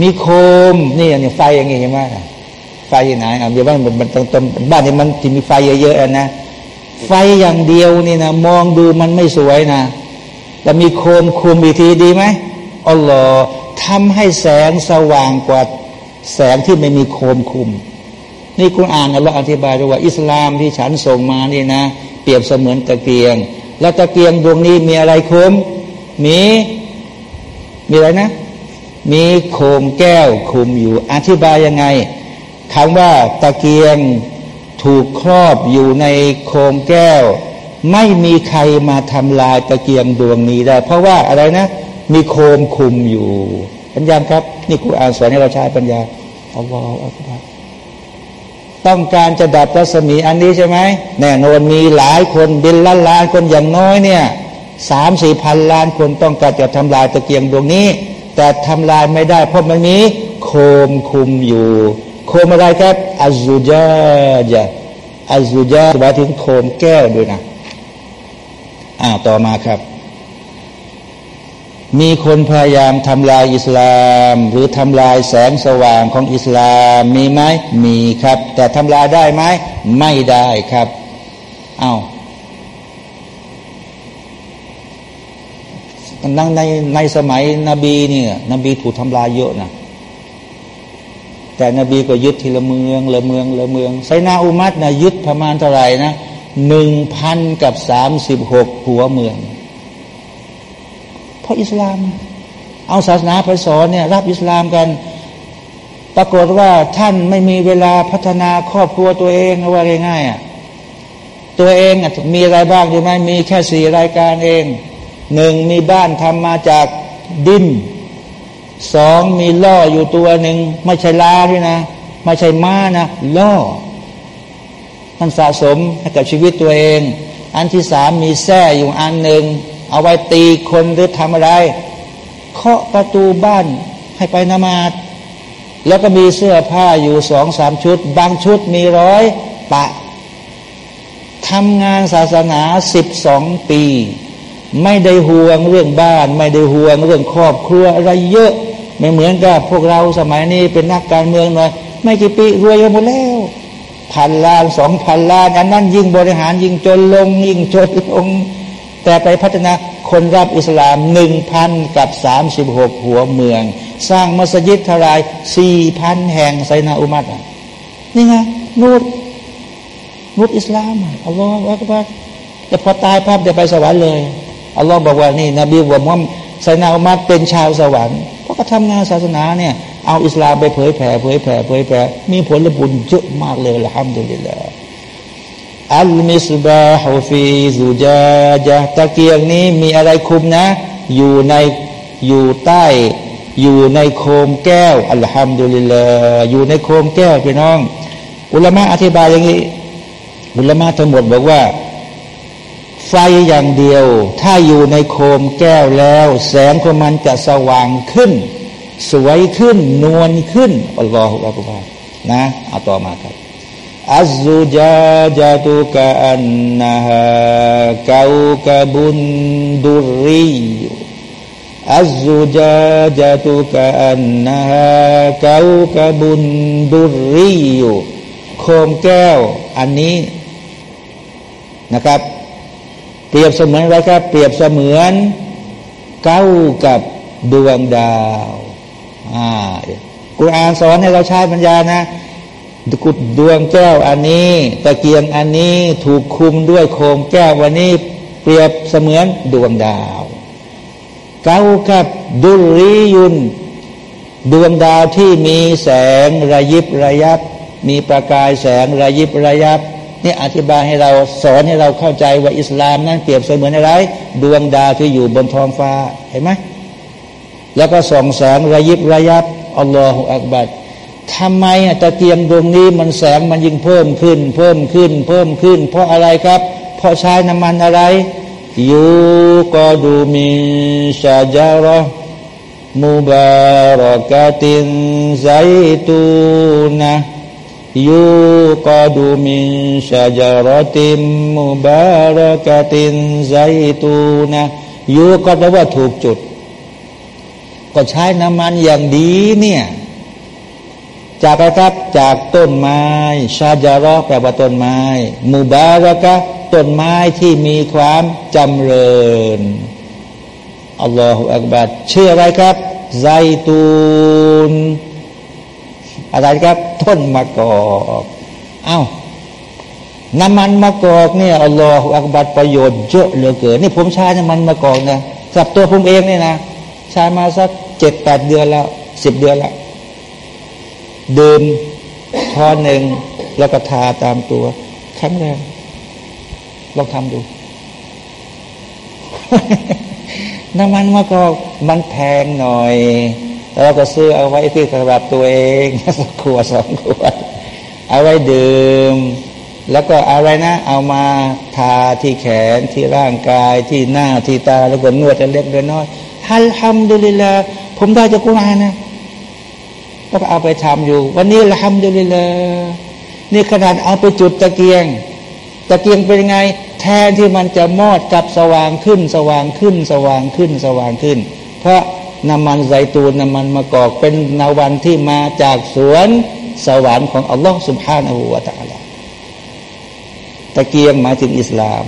มีโคมนี่อย่างไฟอย่างงี้ใช่ไหม ไฟไหนอะเดี๋ยวบ้านมันตรงตรงบ้านนี้มันที่มีไฟเยอะๆนะไฟอย่างเดียวนี่นะมองดูมันไม่สวยนะแต่มีโคมคุมอีกทีดีไหมอัลลอฮ์ทำให้แสงสว่างกว่าแสงที่ไม่มีโคมคุม นี่คุณอ่านอัลลอฮ์อธิบายว่า อิสลามที่ฉันส่งมานี่นะ เปรียบเสมือนตะเกียง แล้วตะเกียงดวงนี้มีอะไรคุมมีมีอะไรนะ มีโคมแก้วคุมอยู่อธิบายยังไง คำว่าตะเกียงถูกครอบอยู่ในโคมแก้ว ไม่มีใครมาทำลายตะเกียงดวงนี้ได้ เพราะว่าอะไรนะ มีโคมคุมอยู่ปัญญาครับ นี่ครูอ่านสอนให้เราใช้ปัญญาอัลลอฮฺอัลลอฮต้องการจะดับรัศมีอันนี้ใช่ไหมแน่นอนมีหลายคนเป็นล้านล้านคนอย่างน้อยเนี่ยสามสี่พันล้านคนต้องการจะทำลายตะเกียงดวงนี้ แต่ทำลายไม่ได้เพราะมันมีโคมคุมอยู่ โคมอะไรครับอัจูจาจะอัจูจาหมายถึงโคมแก้วด้วยนะอ่าต่อมาครับ มีคนพยายามทำลายอิสลาม หรือทำลายแสงสว่างของอิสลามมีไหมมีครับ แต่ทำลายได้ไหมไม่ได้ครับ เอา้านั่งในในสมัยนบีเนี่ยนบีถูกทำลายเยอะนะ แต่นบีก็ยึดทีละเมืองละเมืองละเมืองไซนาอุมัดนะยึดประมาณเท่าไหร่นะหนึ่งพันกับสามสิบหกหัวเมือง เพราะอิสลาม เอาศาสนาไปสอนเนี่ยรับอิสลามกัน ปรากฏว่าท่านไม่มีเวลาพัฒนาครอบครัวตัวเองว่าง่ายๆอะตัวเองมีอะไรบ้างใช่ไหมมีแค่สี่รายการเองหนึ่งมีบ้านทำมาจากดิน สองมีล่ออยู่ตัวหนึ่งไม่ใช่ลาด้วยนะ ไม่ใช่ม้านะล่อ มันสะสมให้กับชีวิตตัวเอง อันที่สามมีแส้อยู่อันหนึ่งเอาไว้ตีคนหรือทำอะไร เคาะประตูบ้านให้ไปนมาดแล้วก็มีเสื้อผ้าอยู่สองสามชุด บางชุดมีร้อยปะทำงานศาสนาสิบสองปี ไม่ได้ห่วงเรื่องบ้าน ไม่ได้ห่วงเรื่องครอบครัวอะไรเยอะ ไม่เหมือนกับพวกเราสมัยนี้เป็นนักการเมืองหน่อยไม่กี่ปีรวยหมดแล้วพันล้านสองพันล้านอันนั้นยิ่งบริหารยิ่งจนลง ยิ่งจนลง แต่ไปพัฒนาคนรับอิสลามหนึ่งพันกับสามสิบหกหัวเมือง สร้างมัสยิดทลายสี่พันแห่งไซนาอุมัดนี่ไงนูดนูดอิสลามอัลลอฮฺอักบัรแต่พอตายภาพเดี๋ยวไปสวรรค์เลย อัลลอฮ์บอกว่านี่นบีบอกว่าไซนาอุมัดเป็นชาวสวรรค์เพราะก็ทำงานศาสนาเนี่ย เอาอิสลามไปเผยแผ่เผยแผ่เผยแผ่มีผลบุญเยอะมากเลยละฮัมดุลิลลาอัลมิสบาฮูฟีซูจาจาตะเกียงนี้มีอะไรคุมนะ อยู่ในอยู่ใต้อยู่ในโคมแก้วอัลฮัมดุลิลลาอยู่ในโคมแก้วพี่น้อง อุลามะอธิบายอย่างนี้ อุลามะทั้งหมดบอกว่า ฟอย่างเดียว ถ้าอยู่ในโคมแก้วแล้ว แสงของมันจะสว่างขึ้น สวยขึ้น นวลขึ้นอัลลอฮฺอัลลอฮนะเอาต่อมาครับอัจจุจาจตุกะอันนะฮะกาอุกะบุนดุรีอัจจุจาจตุกะอันนะฮะกาอุกะบุนดุรีโคมแก้ว อันนี้นะครับ ปรียบเสมือนอะไรครับ เปรียบเสมือนเก้ากับดวงดาวอ่ากุรอานสอนให้เราใช้ปัญญานะกุดดวงแก้วอันนี้ ตะเกียงอันนี้ถูกคุมด้วยโคมแก้ววันนี้ เปรียบเสมือนดวงดาวเก้ากับดุริยุนดวงดาวที่มีแสงระยิบระยับ มีประกายแสงระยิบระยับ นี่อธิบายให้เราสอนให้เราเข้าใจว่าอิสลามนั้นเปรียบเสมือนอะไรดวงดาวที่อยู่บนท้องฟ้าเห็นไหมแล้วก็ส่องแสงระยิบระยับอัลลอฮฺอักบัดทำไมตะเกียงดวงนี้มันแสงมันยิ่งเพิ่มขึ้น เพิ่มขึ้น เพิ่มขึ้น เพราะอะไรครับ เพราะใช้น้ำมันอะไรยูกอดูมิชาจารอมุบารอกาตินไซตูนะ ยูกอดูมิชาจารติมมุบารอกาตินไซตูนะยูก็แปลว่าถูกจุด ก็ใช้น้ำมันอย่างดีเนี่ย จากอะไรครับจากต้นไม้ชาจารแปลว่าต้นไม้มูบารากะต้นไม้ที่มีความจำเริญอัลลอฮฺอักบัดชื่ออะไรครับไซตูน อะไรครับต้นมะกอกเอา้าน้ำมันมะกอกเนี่ยอัลลอฮฺอักบัดประโยชน์เยอะเหลือเกินนี่ผมใช้น้ำมันมะกอกนะสับตัวผมเองเนี่ยนะใช้มาสักเจ็ดแปดเดือนแล้วสิบเดือนแล้วดื่มช้อนหนึ่งแล้วก็ทาตามตัวแข็งแรงลองทำดู น้ำมันมะกอกมันแพงหน่อย แล้วก็ซื้อเอาไว้ที่สำหรับตัวเองสักขวดสองขวด เอาไว้ดื่ม แล้วก็อะไรนะ เอามาทาที่แขนที่ร่างกายที่หน้าที่ตาแล้วก็นวดเล็กน้อยฮัลฮัมดุลิลลาผมได้จากกุรานนะก็เอาไปทำอยู่ วันนี้ละทำดูเลยเลยนี่ขนาดเอาไปจุดตะเกียง ตะเกียงเป็นไง แทนที่มันจะมอดกับสว่างขึ้น สว่างขึ้น สว่างขึ้น สว่างขึ้น เพราะ น้ำมันไซตูนน้ำมันมะกอกเป็นนาวันที่มาจากสวนสวรรค์ของอัลลอฮ์สุบฮานาหูวาตาลาตะเกียงหมายถึงอิสลาม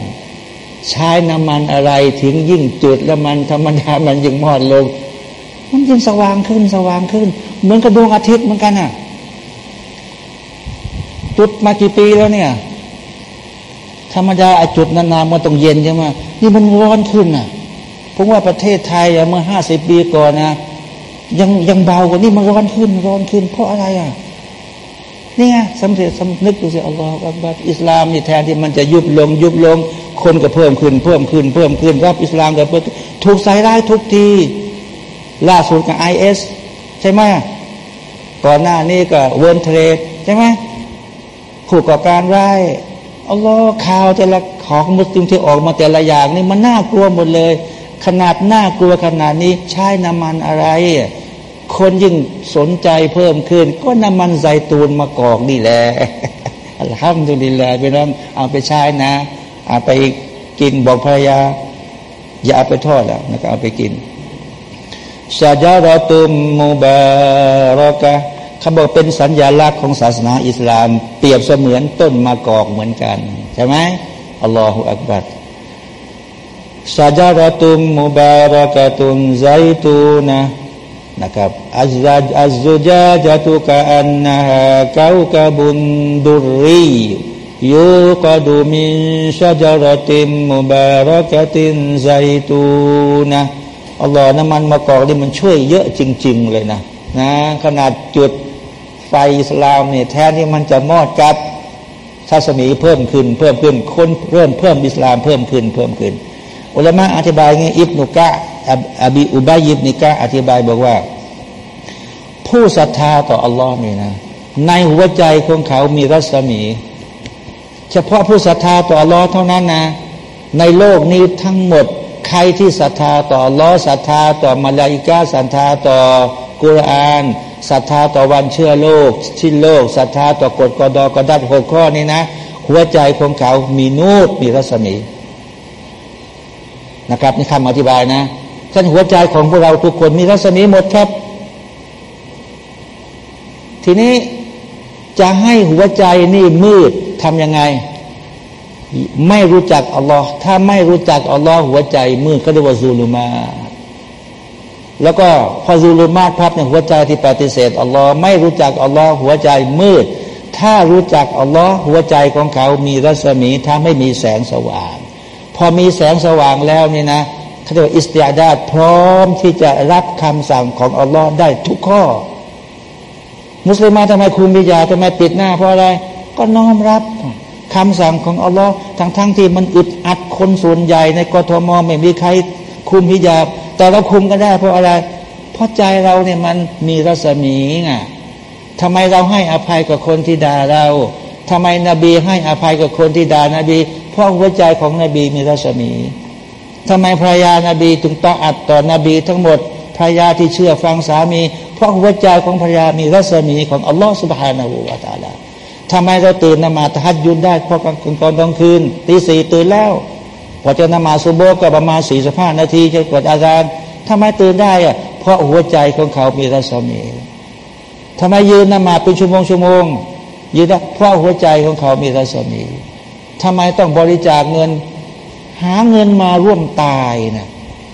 ใช้น้ำมันอะไรถึงยิ่งจุดแล้วมันธรรมดามันยิ่งมอดลง มันยิ่งสว่างขึ้นสว่างขึ้น เหมือนกับดวงอาทิตย์เหมือนกันอะจุดมากี่ปีแล้วเนี่ยธรรมดาจุดนานๆมันต้องเย็นใช่ไหมนี่มันร้อนขึ้นอะ ผมว่าประเทศไทยเมื่อห้าสิบปีก่อนนะยังยังเบากว่านี่มันร้อนขึ้นร้อนขึ้น เพราะอะไรอะนี่ไงสำเร็จสำนึกดูสิอัลลอฮฺอักบัดอิสลามนี่แทนที่มันจะยุบลง ยุบลง คนก็เพิ่มขึ้น เพิ่มขึ้น เพิ่มขึ้นรับอิสลามก็เพิ่มถูกใส่ร้ายทุกทีล่าสุดกับไอเอสใช่ไหมก่อนหน้านี้ก็เวิร์นเทรดใช่ไหมผู้ก่อการร้ายอัลลอฮ์ข่าวแต่ละของมุสลิมที่ออกมาแต่ละอย่างนี่มันน่ากลัวหมดเลย ขนาดน่ากลัวขนาดนี้ใช้น้ำมันอะไร คนยิ่งสนใจเพิ่มขึ้น ก็น้ำมันไซตูนมากอกนี่แหละอัลฮัมดุลิลลาห์ไปน้องเอาไปใช้นะเอาไปกินบอกภรรยา อย่าเอาไปทอดแล้วนะครับเอาไปกินชาจารตุมมูบารอกะเขาบอกเป็นสัญญลักษณ์ของศาสนาอิสลาม เปรียบเสมือนต้นมะกอกเหมือนกัน ใช่ไหมอัลลอฮฺอักบัร ชาจารตุมมูบารอกะตุมไซตูนะนะครับอัจจัจอัจจุจาจตุกะอันนะฮะกาคาบุนดุรียูกาดูมินชาจารติมมูบารอกะตินไซตูนะอัลลอฮ์น้ำมันมะกอกนี่มันช่วยเยอะจริง ๆ เลยนะนะขนาดจุดไฟสลามเนี่ยแทนที่มันจะมอดกับทัศมีเพิ่มขึ้น เพิ่มขึ้นคนเริ่มเพิ่มอิสลามเพิ่มขึ้นเพิ่มขึ้น อุลามะอธิบายงี้อิบนุกะอบีอุบายิบนิกะอธิบายบอกว่า ผู้ศรัทธาต่ออัลลอฮ์นี่นะในหัวใจของเขามีรัศมี เฉพาะผู้ศรัทธาต่ออัลลอฮ์เท่านั้นนะ ในโลกนี้ทั้งหมดใครที่ศรัทธาต่ออัลลอฮ์ศรัทธาต่อมาลาอิกาศรัทธาต่อกุรอานศรัทธาต่อวันเชื่อโลกชิ้นโลกศรัทธาต่อกฎกอดอกดัดหกข้อนี้นะ หัวใจของเขามีนูดมีรัศมี นะครับนี่คำอธิบายนะท่านหัวใจของพวกเราทุกคนมีรัศมีหมดครับ ทีนี้จะให้หัวใจนี่มืดทำยังไง ไม่รู้จักอัลลอฮ์ถ้าไม่รู้จักอัลลอฮ์หัวใจมืดก็เรียกว่าซูลุมาแล้วก็พอซูลุมาพับในหัวใจที่ปฏิเสธอัลลอฮ์ไม่รู้จักอัลลอฮ์หัวใจมืด ถ้ารู้จักอัลลอฮ์หัวใจของเขามีรัศมีถ้าไม่มีแสงสว่าง พอมีแสงสว่างแล้วนี่นะเขาเรียกว่าอิสติอาดาพร้อมที่จะรับคำสั่งของอัลลอฮ์ได้ทุกข้อ มุสลิมาทำไมคุมบิยาทำไมปิดหน้าเพราะอะไร ก็น้อมรับคคำสั่งของอัลลอฮ์ทั้งทั้งที่มันอึดอัดคนส่วนใหญ่ในกทมไม่มีใครคุมพิยาแต่เราคุมกันได้เพราะอะไร เพราะใจเราเนี่ยมันมีรัศมีไงทำไมเราให้อภัยกับคนที่ด่าเราทำไมนบีให้อภัยกับคนที่ด่านาบี เพราะหัวใจของนบีมีรัศมีทำไมภรรยานาบีถึงต้องอัดต่อนบีทั้งหมดภรรยาที่เชื่อฟังสามี เพราะหัวใจของภรรยามีรัศมีของอัลลอฮฺสุบฮานาหูวาตาลาทำไมเราตื่นนมาตะฮัดยุนได้เพราะกลางตอนกลางคืนตีสี่ตื่นแล้วพอจะนมาสุโบก็ประมาณสี่สิบห้านาทีจะกดอาจารย์ทำไมตื่นได้อะเพราะหัวใจของเขามีรัศมีทำไมยืนนมาเป็นชั่วโมงชั่วโมงยืนได้เพราะหัวใจของเขามีรัศมี ทำไมต้องบริจาคเงิน หาเงินมาร่วมตายนะ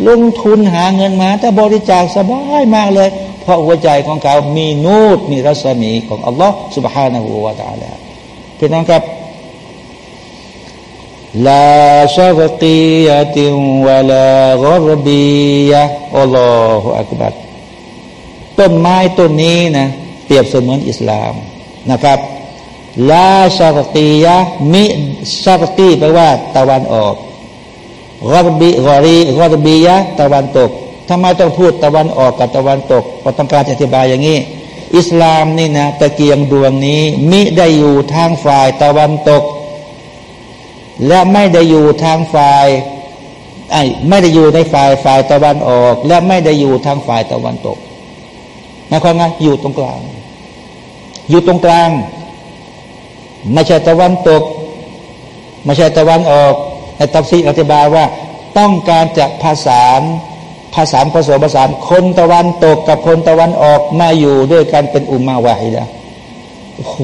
ลงทุนหาเงินมา แต่บริจาคสบายมากเลย เพราะหัวใจของเขา มีนูดมีรัศมีของอัลลอฮ์ سبحانه และ تعالى พี่น้องครับลาชาฟกียะติวะลากรบียะอัลลอฮฺอักบัดต้นไม้ต้นนี้นะเปรียบเสมือนอิสลามนะครับ ลาชาฟกียะมิชาฟกีแปลว่า ตะวันออกกอรบีกอรีกอรบียะตะวันตกทำไมต้องพูดตะวันออกกับตะวันตกเพราะต้องการอธิบายอย่างนี้ อิสลามนี่นะตะเกียงดวงนี้ มิได้อยู่ทางฝ่ายตะวันตก และไม่ได้อยู่ทางฝ่ายไอ้ไม่ได้อยู่ในฝ่ายฝ่ายตะวันออก และไม่ได้อยู่ทางฝ่ายตะวันตกหมายความไงอยู่ตรงกลาง อยู่ตรงกลาง ไม่ใช่ตะวันตก ไม่ใช่ตะวันออกในตัฟซีอธิบายว่า ต้องการจะภาษานภาษานผสมผสานคนตะวันตกกับคนตะวันออกมาอยู่ด้วยกันเป็นอุมมาวาฮิดะโอ้โห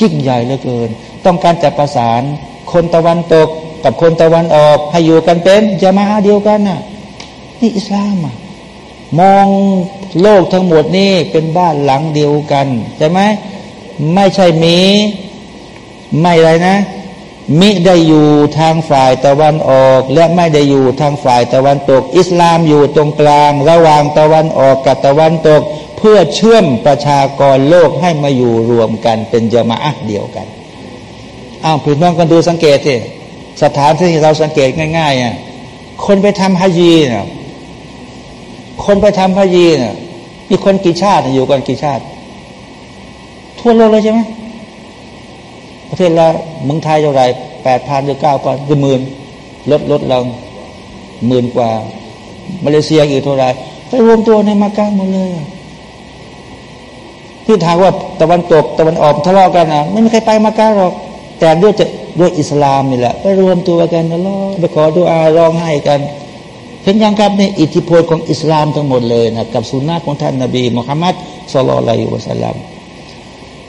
ยิ่งใหญ่เหลือเกิน ต้องการจะประสานคนตะวันตกกับคนตะวันออกให้อยู่กันเป็นจะมาเดียวกันน่ะนี่อิสลามอะมองโลกทั้งหมดนี่เป็นบ้านหลังเดียวกันใช่ไหม ไม่ใช่มี ไม่ไรนะ มิได้อยู่ทางฝ่ายตะวันออก และไม่ได้อยู่ทางฝ่ายตะวันตก อิสลามอยู่ตรงกลาง ระหว่างตะวันออกกับตะวันตก เพื่อเชื่อมประชากรโลกให้มาอยู่รวมกันเป็นจมาอะเดียวกันอ้าวพี่น้องกันดูสังเกตสิสถานที่เราสังเกตง่ายๆอะคนไปทำฮัจีน่ะคนไปทำฮัจีน่ะมีคนกี่ชาติอยู่กันกี่ชาติ ทั่วโลกเลยใช่ไหมประเทศละเมืองไทยเท่าไรแปดพันหรือเก้าพันหรือหมื่นลดลดลงหมื่นกว่า มาเลเซียอีกเท่าไรไปรวมตัวในมากาหมดเลย ที่ถามว่าตะวันตกตะวันออกทะเลาะกันนะไม่มีใครไปมากาหรอก แต่ด้วยจะด้วยอิสลามนี่แหละไปรวมตัวกันนะล้อไปขอดูอาร้องไห้กันเห็นยังครับในอิทธิพลของอิสลามทั้งหมดเลยนะกับสุนนะของท่านนบีมุฮัมมัดสุลลัลลอฮิวะสัลลัม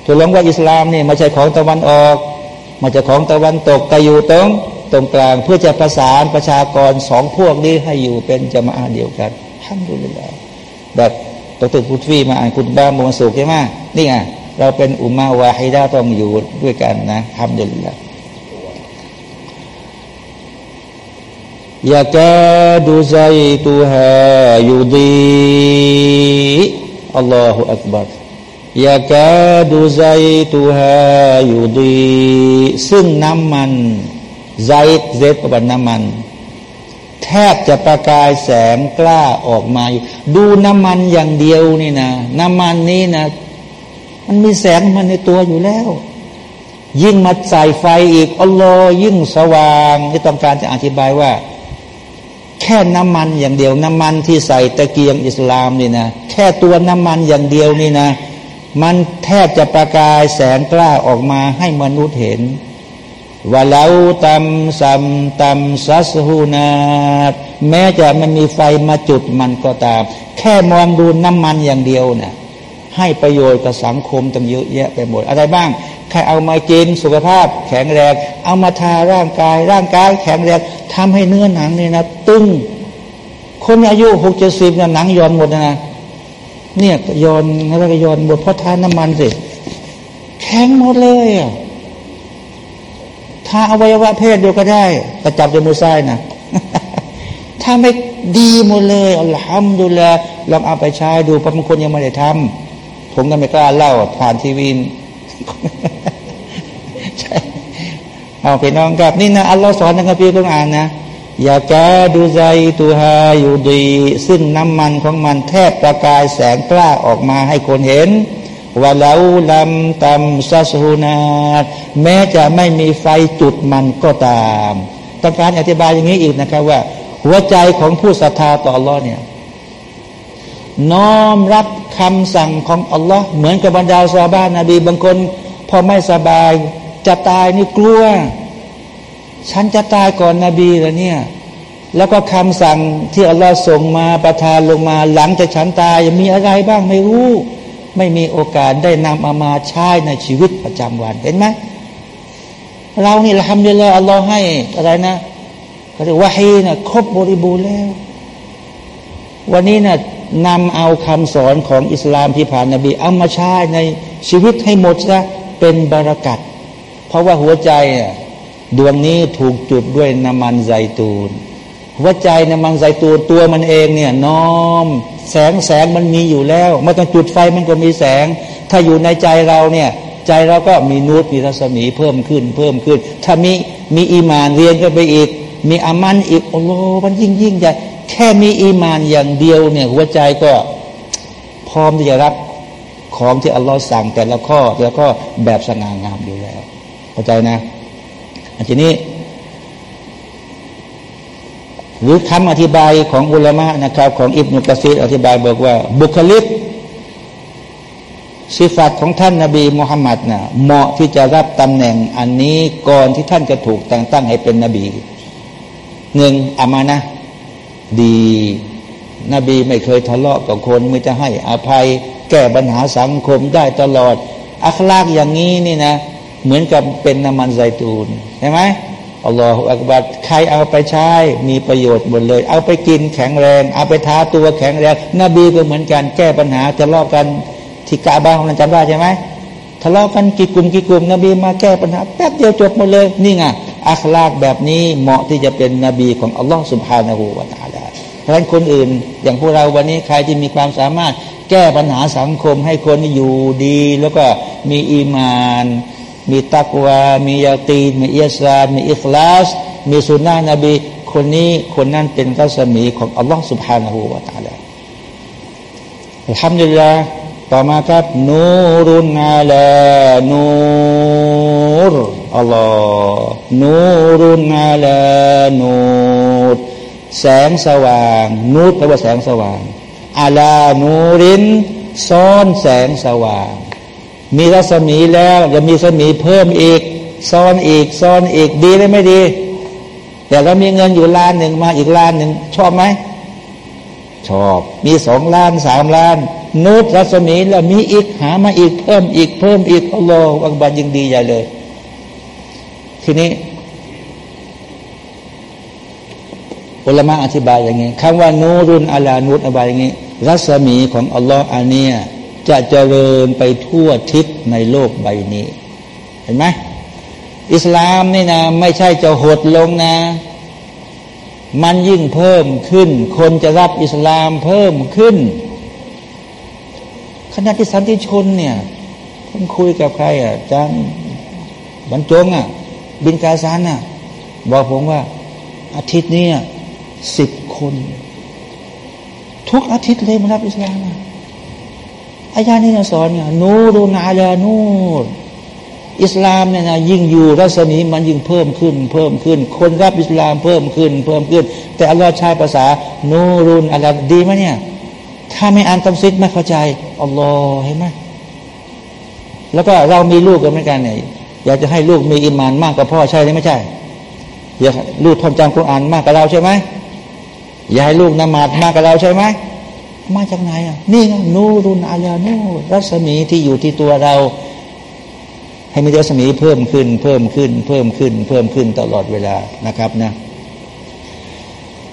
ถูกลงว่าอิสลามนี่ไม่ใช่ของตะวันออกมาจากของตะวันตกแต่อยู่ตรงตรงกลางเพื่อจะประสานประชากรสองพวกนี้ให้อยู่เป็นจมาอาเดียวกันทำดูเลยแบบตกตึกพุทธีมาอ่านคุณบ้ามุมสุกใช่ไหมนี่ไงเราเป็นอุมาวาฮิดาต้องอยู่ด้วยกันนะทำดูเลยยากาดูใจตัวฮายูดีอัลลอฮฺอักบัร ยากาดูใจตูฮาอยู่ดี ซึ่งน้ำมันใจเซ็ตประน้ำมัน แทบจะประกายแสงกล้าออกมาอยู่ ดูน้ำมันอย่างเดียวนี่นะ น้ำมันนี้นะ มันมีแสงมันในตัวอยู่แล้ว ยิ่งมาใส่ไฟอีกอัลลอฮ์ยิ่งสว่างที่ต้องการจะอธิบายว่า แค่น้ำมันอย่างเดียว น้ำมันที่ใส่ตะเกียงอิสลามนี่นะ แค่ตัวน้ำมันอย่างเดียวนี่นะ มันแทบจะประกายแสงกล้าออกมาให้มนุษย์เห็นว่าเราตำซัมตำซัสฮูนาแม้จะมันมีไฟมาจุดมันก็ตาม แค่มองดูน้ำมันอย่างเดียวนะ่ะให้ประโยชน์กับสังคมตั้งเยอะแยะไปหมด อะไรบ้าง ใครเอามากินสุขภาพ แข็งแรง เอามาทาร่างกาย ร่างกายแข็งแรงทำให้เนื้อหนังเนี่ยนะ ตึง คนอายุหกเจ็ดสิบเนี่ยหนังย้อนหมดนะ เนี่ยโยนแล้วก็โยนบทพอทานน้ำมันสิแข็งหมดเลยอะถ้าอวัยวะเพศเดียวก็ได้กระจับจมูกซ้ายนะถ้าไม่ดีหมดเลยอัลฮัมดุลลลองเอาไปใช้ดูเพราะบางคนยังไม่ได้ทำผมก็ไม่กล้าเล่าผ่านทีวีใช่เอาไปน้องกับนี่นะอัลลอฮ์สอนในคัมภีร์กุรอานนะ ยาแกดูใจตูฮาอยู่ดี ซึ่งน้ำมันของมันแทบประกายแสงกล้าออกมาให้คนเห็นว่าเลาลำตำซัสฮูนาแม้จะไม่มีไฟจุดมันก็ตามต้องการอธิบายอย่างนี้อีกนะครับว่า หัวใจของผู้ศรัทธาต่ออัลลอฮ์เนี่ยน้อมรับคำสั่งของอัลลอฮ์เหมือนกับบรรดาซาบานนบีบางคน พอไม่สบายจะตายนี่กลัว ฉันจะตายก่อนนบีแล้วเนี่ย แล้วก็คำสั่งที่อัลลอฮ์ส่งมาประทานลงมาหลังจากฉันตายมีอะไรบ้างไม่รู้ ไม่มีโอกาสได้นำเอามาใช้ในชีวิตประจำวันเห็นไหมเรานี่ละทำเยอะเลยอัลลอฮ์ให้อะไรนะเขาเรียกว่าให้นะครบบริบูรณ์แล้ว วันนี้นะ่ะนำเอาคำสอนของอิสลามที่ผ่านนบีเอามาใช้ในชีวิตให้หมดซะเป็นบารักัด เพราะว่าหัวใจ ดวงนี้ถูกจุดด้วยน้ำมันไซตูนหัวใจน้ำมันไซตูนตัวมันเองเนี่ยน้อมแสงแสงมันมีอยู่แล้วไม่ต้องจุดไฟมันก็มีแสง ถ้าอยู่ในใจเราเนี่ยใจเราก็มีนูตมีรัศมีเพิ่มขึ้น เพิ่มขึ้น ถ้ามีมีอีมานเรียนก็ไปอีก มีอามันอีกโอ้โหมันยิ่งยิ่งใหญ่แค่มีอีมานอย่างเดียวเนี่ยหัวใจก็พร้อมที่จะรับของที่อัลลอฮ์สั่งแต่ละข้อแล้วก็แบบสง่างามอยู่แล้วเข้าใจนะ ทีนี้ หรือคำอธิบายของอุลามะนะครับ ของอิบนุกะซีอธิบายบอกว่า บุคลิกสิฟัตของท่านนาบีมุฮัมมัดนะ่ะเหมาะที่จะรับตำแหน่งอันนี้ก่อนที่ท่านจะถูกแต่งตั้งให้เป็นนบีหนึ่งอามานะดีนบีไม่เคยทะเลาะกับคนไม่จะให้อภัย แก้ปัญหาสังคมได้ตลอด อัคลากอย่างนี้นี่นะ เหมือนกับเป็นน้ำมันไซตูนใช่ไหมอัลลอฮฺอักบัดใครเอาไปใช้มีประโยชน์หมดเลย เอาไปกินแข็งแรง เอาไปทาตัวแข็งแรง นบีก็เหมือนกันแก้ปัญหาทะเลาะกันที่กาบ้าของเราจำได้ใช่ไหมทะเลาะกันกี่กลุ่มกี่กลุ่มนบีมาแก้ปัญหาแป๊บเดียวจบหมดเลย นี่ไงอัคลากแบบนี้เหมาะที่จะเป็นนบีของอัลลอฮฺสุบฮานาหูวาตาลาเพราะฉะนั้นคนอื่น อย่างพวกเราวันนี้ใครที่มีความสามารถแก้ปัญหาสังคมให้คนอยู่ดี แล้วก็มีอีมาน มีตักวา มียาตีนมีเอียสามีอิคลาส มีสุนนะนบี คนนี้คนนั้นเป็นรัศมีของอัลลอฮฺสุบฮานาหูวาตาลาทำดีละต่อมาครับ นูรุนอาลานูรอัลลอฮ์นูรุนอาลานูรแสงสว่าง นูรแปลว่าแสงสว่างอาลานูริน ซ้อนแสงสว่าง มีรัศมีแล้วจะมีรัศมีเพิ่มอีก ซ้อนอีก ซ้อนอีกดีหรือไม่ดี แต่เรามีเงินอยู่ล้านหนึ่งมาอีกล้านหนึ่งชอบไหมชอบ มีสองล้านสามล้านนูตรัศมีแล้วมีอีกหามาอีกเพิ่มอีกเพิ่มอีกอัลลอฮฺอักบัรยิ่งดีใหญ่เลย ทีนี้อุลามะอธิบายอย่างนี้คำว่านูรุนอัลานูตอธิบายอย่างนี้ รัศมีของอัลลอฮฺอันเนี้ย จะเจริญไปทั่วทิศในโลกใบนี้ เห็นไหมอิสลามนี่นะ ไม่ใช่จะหดลงนะ มันยิ่งเพิ่มขึ้น คนจะรับอิสลามเพิ่มขึ้นขณะที่สันติชนเนี่ยผมคุยกับใครอะจารย์บรรจงอะ บินกาซานอะ บอกผมว่า อาทิตย์นี้สิบคน ทุกอาทิตย์เลยมารับอิสลามอ อายานี้นสอนเนี่ยนูรุนาลานูรอิสลามเนี่ยนะยิ่งอยู่รัศมีมันยิ่งเพิ่มขึ้น เพิ่มขึ้น คนรับอิสลามเพิ่มขึ้น เพิ่มขึ้น แต่อัลลอฮ์ใช้ภาษานูรุนอะไรดีไหมเนี่ย ถ้าไม่อ่านตัมซิดไม่เข้าใจอัลลอฮ์เห็นไหมแล้วก็เรามีลูกกันเหมือนกันเนี่ยอยากจะให้ลูกมีอิมานมากกว่าพ่อใช่หรือไม่ใช่อยากลูกท่องจำคุรานมากกว่าเราใช่ไหมอยากให้ลูกนมาดมากกว่าเราใช่ไหม มาจากไหนอะ นี่ไงนูรุนอาลานูรัศมีที่อยู่ที่ตัวเรา ให้มีรัศมีเพิ่มขึ้น เพิ่มขึ้น เพิ่มขึ้น เพิ่มขึ้นตลอดเวลานะครับนะ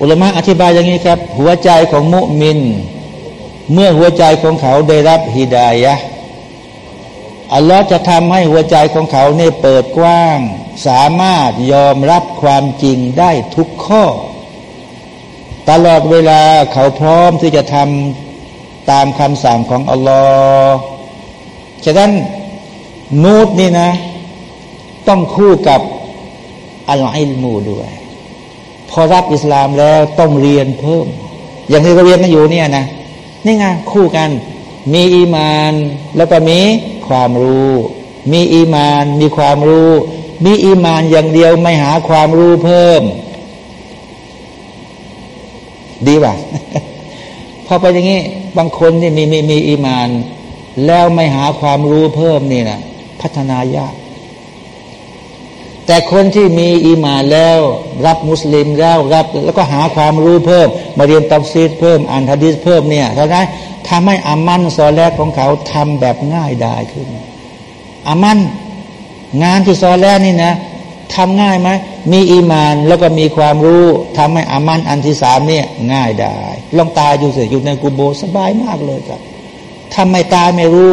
อุลมะอธิบายอย่างนี้ครับ หัวใจของมุมิน เมื่อหัวใจของเขาได้รับฮิดายะอัลลอฮ์จะทำให้หัวใจของเขาเนี่ยเปิดกว้าง สามารถยอมรับความจริงได้ทุกข้อ ตลอดเวลาเขาพร้อมที่จะทำตามคำสั่งของอัลลอฮ์ฉะนั้นนูดนี่นะ ต้องคู่กับอัลอิลมูด้วย พอรับอิสลามแล้วต้องเรียนเพิ่ม อย่างที่เราเรียนกันอยู่เนี่ยนะนี่ไงคู่กัน มีอีมาน แล้วก็มีความรู้ มีอีมาน มีความรู้ มีอีมานอย่างเดียวไม่หาความรู้เพิ่ม ดีป่ะพอไปอย่างนี้ บางคนนี่มีมีมีอีมาน แล้วไม่หาความรู้เพิ่มนี่นะพัฒนายาก แต่คนที่มีอีมานแล้ว รับมุสลิมแล้วรับ แล้วก็หาความรู้เพิ่ม มาเรียนตัฟซีรเพิ่มอ่านฮะดีษเพิ่มเนี่ยเท่านั้นทำให้อามันซอแรกของเขาทำแบบง่ายได้ขึ้นอามันงานที่ซอแรกนี่นะ ทำง่ายไหมมีอีมานแล้วก็มีความรู้ทำให้อามันอันที่สามเนี่ยง่ายได้ ลองตายอยู่เสียอยู่ในกูโบสบายมากเลยครับทำไม่ตายไม่รู้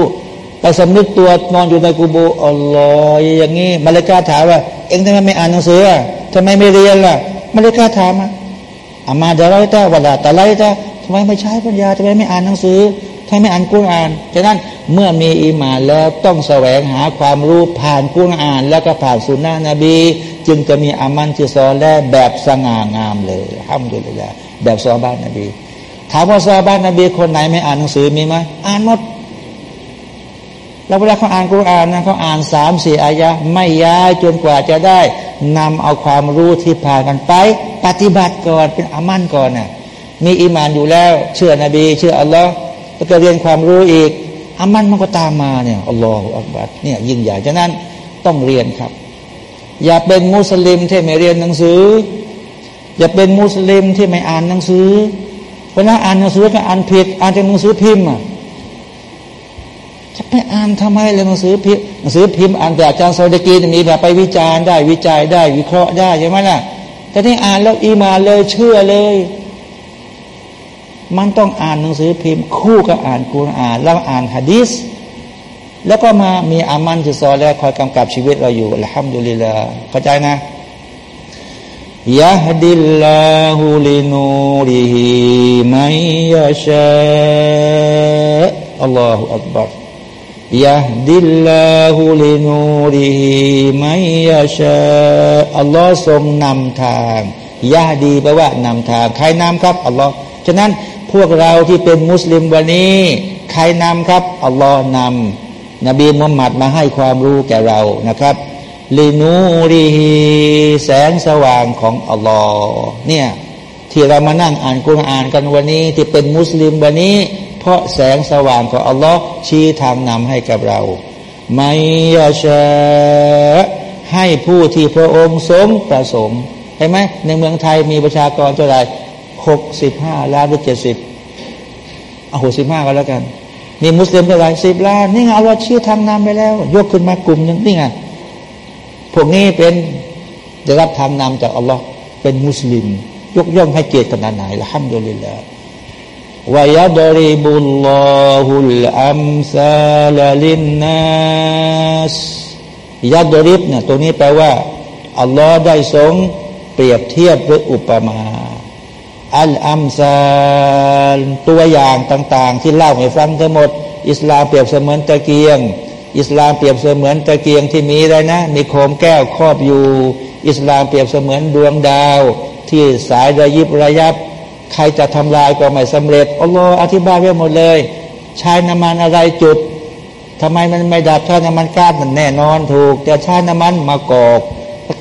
ไปสำนึกตัวนอนอยู่ในกูโบอัลลอฮ์อย่างนี้มาเลกาถามว่า เองทำไมไม่อ่านหนังสือทำไมไม่เรียนล่ะมาเลกาถามอะอามาเดรัยตาวลาตะไลตาทำไมไม่ใช้ปัญญาทำไมไม่อ่านหนังสือ ทำไมไม่อ่านกุรอานฉะนั้นเมื่อมีอีมานแล้วต้องแสวงหาความรู้ผ่านกุรอาน แล้วก็ผ่านสุนนะนบี จึงจะมีอามันที่ซอแลแบบสง่างามเลยห้ามดูเลยแหละแบบซอบ้านนบี ถามว่าซอบ้านนบีคนไหนไม่อ่านหนังสือมีไหมอ่านหมดแล้วเวลาเขาอ่านกุรอานนะเขาอ่านสามสี่อายะไม่ย้ายจนกว่าจะได้นำเอาความรู้ที่ผ่านกันไป ปฏิบัติก่อนเป็นอามั่นก่อนน่ะมีอิมานอยู่แล้ว เชื่อนบี เชื่ออัลลอฮ์ แล้วก็เรียนความรู้อีกอามันมันก็ตามมาเนี่ยอัลลอฮฺอักบัดเนี่ยยิ่งใหญ่ฉะนั้นต้องเรียนครับ อย่าเป็นมุสลิมที่ไม่เรียนหนังสือ อย่าเป็นมุสลิมที่ไม่อ่านหนังสือเวลาอ่านหนังสือก็อ่านผิด อ่านจากหนังสือพิมพ์อะจะไปอ่านทำไมเลยหนังสือพิมพ์หนังสือพิมพ์อ่านแต่อาจารย์โซดกีมีแบบไปวิจารณ์ได้วิจัยได้ วิเคราะห์ได้ใช่ไหมล่ะแต่ที่อ่านแล้วอีมาเลยเชื่อเลย มันต้องอ่านหนังสือพิมพ์ คู่กับอ่านกุรอาน แล้วอ่านฮะดีสแล้วก็มามีอามันที่ซอแล้วคอยกำกับชีวิตเราอยู่อัลฮัมดุลิลลาเข้าใจนะยะฮดิลลาฮุลินูริฮิมัยยะชาอัลลอฮฺอักบัรยะดิลลาฮุลินูริฮิมัยยาชาอัลลอฮ์ทรงนำทางยาดีแปลว่านำทาง ใครนำครับอัลลอฮ์ฉะนั้น พวกเราที่เป็นมุสลิมวันนี้ ใครนำครับ อัลลอฮ์นำนบีมุฮัมมัดมาให้ความรู้แก่เรานะครับลินูริฮิแสงสว่างของอัลลอฮ์เนี่ยที่เรามานั่งอ่านกุรอานกันวันนี้ ที่เป็นมุสลิมวันนี้ เพราะแสงสว่างของอัลลอฮ์ชี้ทางนำให้กับเราไม่ยาชให้ผู้ที่พระองค์ทรงประสงค์เห็นไหมในเมืองไทยมีประชากรเท่าไหร่ หกสิบห้าล้านหรือเจ็ดสิบเอาหกสิบห้าก็แล้วกันมีมุสลิมเท่าไหร่สิบล้านนี่ไงอัลลอฮ์ชี้ทางนำไปแล้ว ยกขึ้นมากลุ่มหนึ่งนี่ไงพวกนี้เป็นได้รับทางนำจากอัลลอฮ์เป็นมุสลิม ยกย่องให้เกียรติขนาดไหนละห้ามดุลิลละวยดริบุลลอฮุลอัมซาลลินนัสยัดริบเนี่ยตัวนี้แปลว่าอัลลอฮ์ได้ทรงเปรียบเทียบหรืออุปมา อัลอัมซาลตัวอย่างต่างๆ ที่เล่าให้ฟังทั้งหมด อิสลามเปรียบเสมือนตะเกียง อิสลามเปรียบเสมือนตะเกียงที่มีอะไรนะ มีโคมแก้วครอบอยู่ อิสลามเปรียบเสมือนดวงดาว ที่สายระยิบระยับ ใครจะทำลายก็ไม่สำเร็จอัลลอฮ์อธิบายไว้หมดเลย ใช้น้ำมันอะไรจุดทำไมมันไม่ดับถ้าน้ำมันก๊าซมันแน่นอนถูกจะใช้น้ำมันมากอก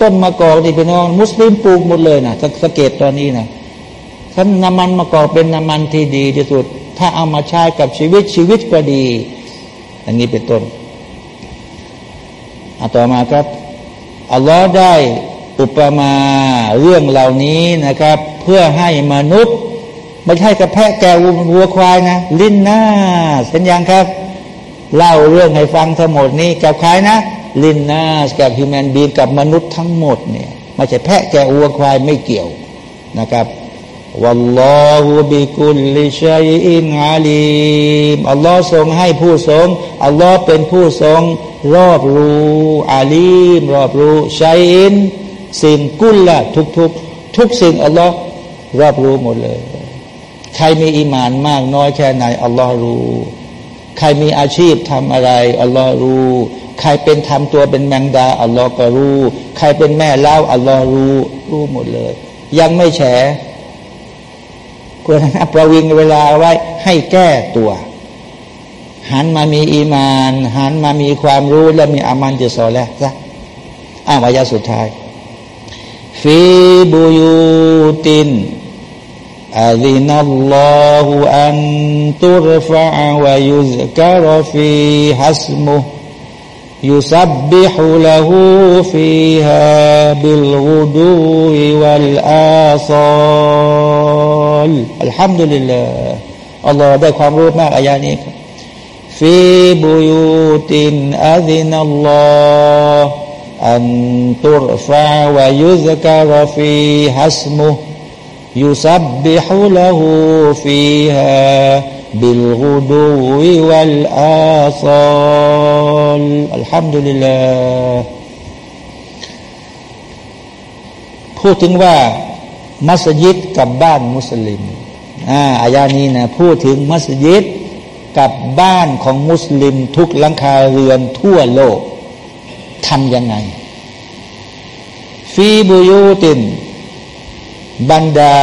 ต้นมากอกนี่เป็นน้อง มุสลิมปลูกหมดเลยนะสังเกตตอนนี้นะ ฉันน้ำมันมากอกเป็นน้ำมันที่ดีที่สุด ถ้าเอามาใช้กับชีวิตชีวิตก็ดี อันนี้เป็นต้นอาต่อมาครับอัลลอฮ์ได้อุปมาเรื่องเหล่านี้นะครับ เพื่อให้มนุษย์ ไม่ใช่กระแพะแกวัวควายนะ ลิ้นหน้าเส้นยังครับ เล่าเรื่องให้ฟังทั้งหมดนี้กับใครนะ ลินนาสกับฮิวแมนบีกับมนุษย์ทั้งหมดเนี่ยไม่ใช่แพะแกวัวควายไม่เกี่ยวนะครับ วัลลอฮุบิคุลลิชัยอินอาลีมอัลลอฮ์ทรงให้ผู้ทรงอัลลอฮ์เป็นผู้ทรง รอบรู้อาลีมรอบรู้ชัยอินสิ่งกุลละทุกทุกทุกสิ่งอัลลอฮ์รับรู้หมดเลย ใครมีอิมานมากน้อยแค่ไหนอัลลอฮ์รู้ ใครมีอาชีพทำอะไรอัลลอฮ์รู้ ใครเป็นทำตัวเป็นแมงดาอัลลอฮ์ก็รู้ ใครเป็นแม่เล่าอัลลอฮ์รู้ รู้หมดเลย ยังไม่แฉ ควรประวิงเวลาไว้ให้แก้ตัว หันมามีอีมาน หันมามีความรู้และมีอามันจะสอนแล้วซะอ้าวายาสุดท้ายฟีบูยูตินอาลินัลลอฮุอันตุรฟะวายุซการฟีฮัสมุห์ يسبح له فيها بالغدو والآصال الحمد لله الله ได้ความรู้มากอายานี้ครับ في بيوت أذن الله أن ترفع ويذكر فيها اسمه يسبح له فيها بالغدو والآصال الحمد لله พูดถึงว่า มัสยิดกับบ้านมุสลิมอ่าอายานี้นะพูดถึงมัสยิดกับบ้านของมุสลิม ทุกหลังคาเรือนทั่วโลกทำยังไง ฟีบุยูตินบรรดา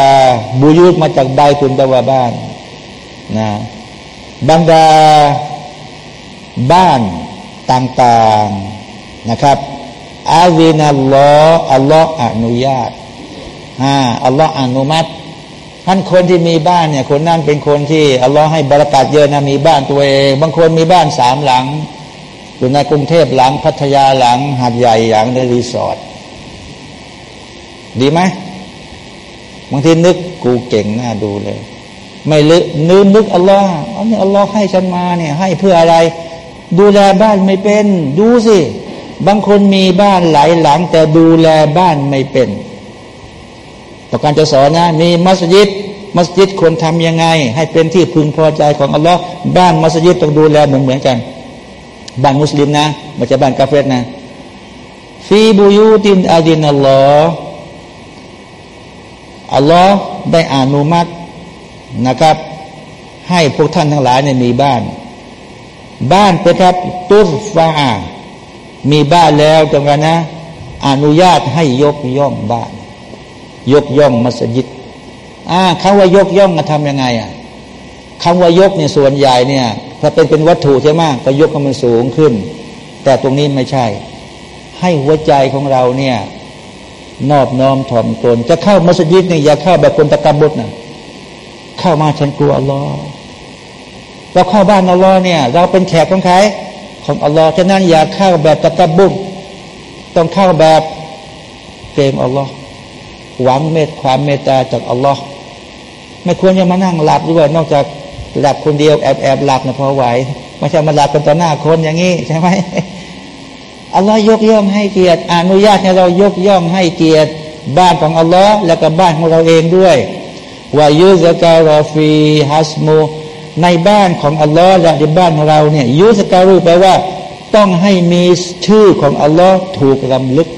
บุยุตมาจากใบคุณตะวาบ้าน นะบรรดาบ้านต่างๆนะครับอาวินัลลอฮ์อัลลอฮ์อนุญาตอ่าอัลลอฮ์อนุมัติท่านคนที่มีบ้านเนี่ย คนนั้นเป็นคนที่อัลลอฮ์ให้บรารักาศเยอะนะมีบ้านตัวเอง บางคนมีบ้านสามหลัง อยู่ในกรุงเทพหลังพัทยาหลังหาดใหญ่หลังในรีสอร์ทดีไหมบางทีนึกกูเก่งน่าดูเลย ไม่ลึกนึกนึกอัลลอฮ์อันนี้อัลลอฮ์ให้ฉันมาเนี่ย ให้เพื่ออะไร ดูแลบ้านไม่เป็น ดูสิ บางคนมีบ้านหลายหลัง แต่ดูแลบ้านไม่เป็น ต่อการจะสอนนะมีมัสยิด มัสยิดควรทำยังไง ให้เป็นที่พึงพอใจของอัลลอฮ์บ้านมัสยิดต้องดูแลเหมือนเหมือนกัน บ้านมุสลิมนะไม่ใช่บ้านกาเฟตนะฟีบูยูตินอาดินอัลลอฮ์อัลลอฮ์ได้อานุมัติ นะครับ ให้พวกท่านทั้งหลายเนี่ยมีบ้าน บ้านเป็นครับตุฟฟามีบ้านแล้วจังกันนะ อนุญาตให้ยกย่องบ้าน ยกย่องมัสยิดอ่าคำว่ายกย่องมาทำยังไงอะคำว่ายกเนี่ยส่วนใหญ่เนี่ยถ้าเป็นเป็นวัตถุใช่ไหมก็ยกให้มันสูงขึ้น แต่ตรงนี้ไม่ใช่ ให้หัวใจของเราเนี่ยนอบน้อมถ่อมตน จะเข้ามัสยิดเนี่ยอย่าเข้าแบบคนตะกบุตนะ เข้ามาฉันกลัวอัลลอฮ์เราเข้าบ้านอัลลอฮ์เนี่ย เราเป็นแขกของใครของอัลลอฮ์ฉะนั้นอย่าเข้าแบบตะกบุตต้องเข้าแบบเกรงอัลลอฮ์หวังเมตความเมตตาจากอัลลอฮ์ไม่ควรจะมานั่งหลับด้วยนอกจากหลับคนเดียวแอบแอบหลับนะพอไหวไม่ใช่มาหลับกันต่อหน้าคนอย่างนี้ใช่ไหมอัลลอฮ์ยกย่องให้เกียรติอนุญาตให้เรายกย่องให้เกียรติบ้านของอัลลอฮ์และก็บ้านของเราเองด้วย วายุสการอฟีฮัสโมในบ้านของอัลลอฮ์และในบ้านเราเนี่ยยุสการูแปลว่า ต้องให้มีชื่อของอัลลอฮ์ถูกลำลึก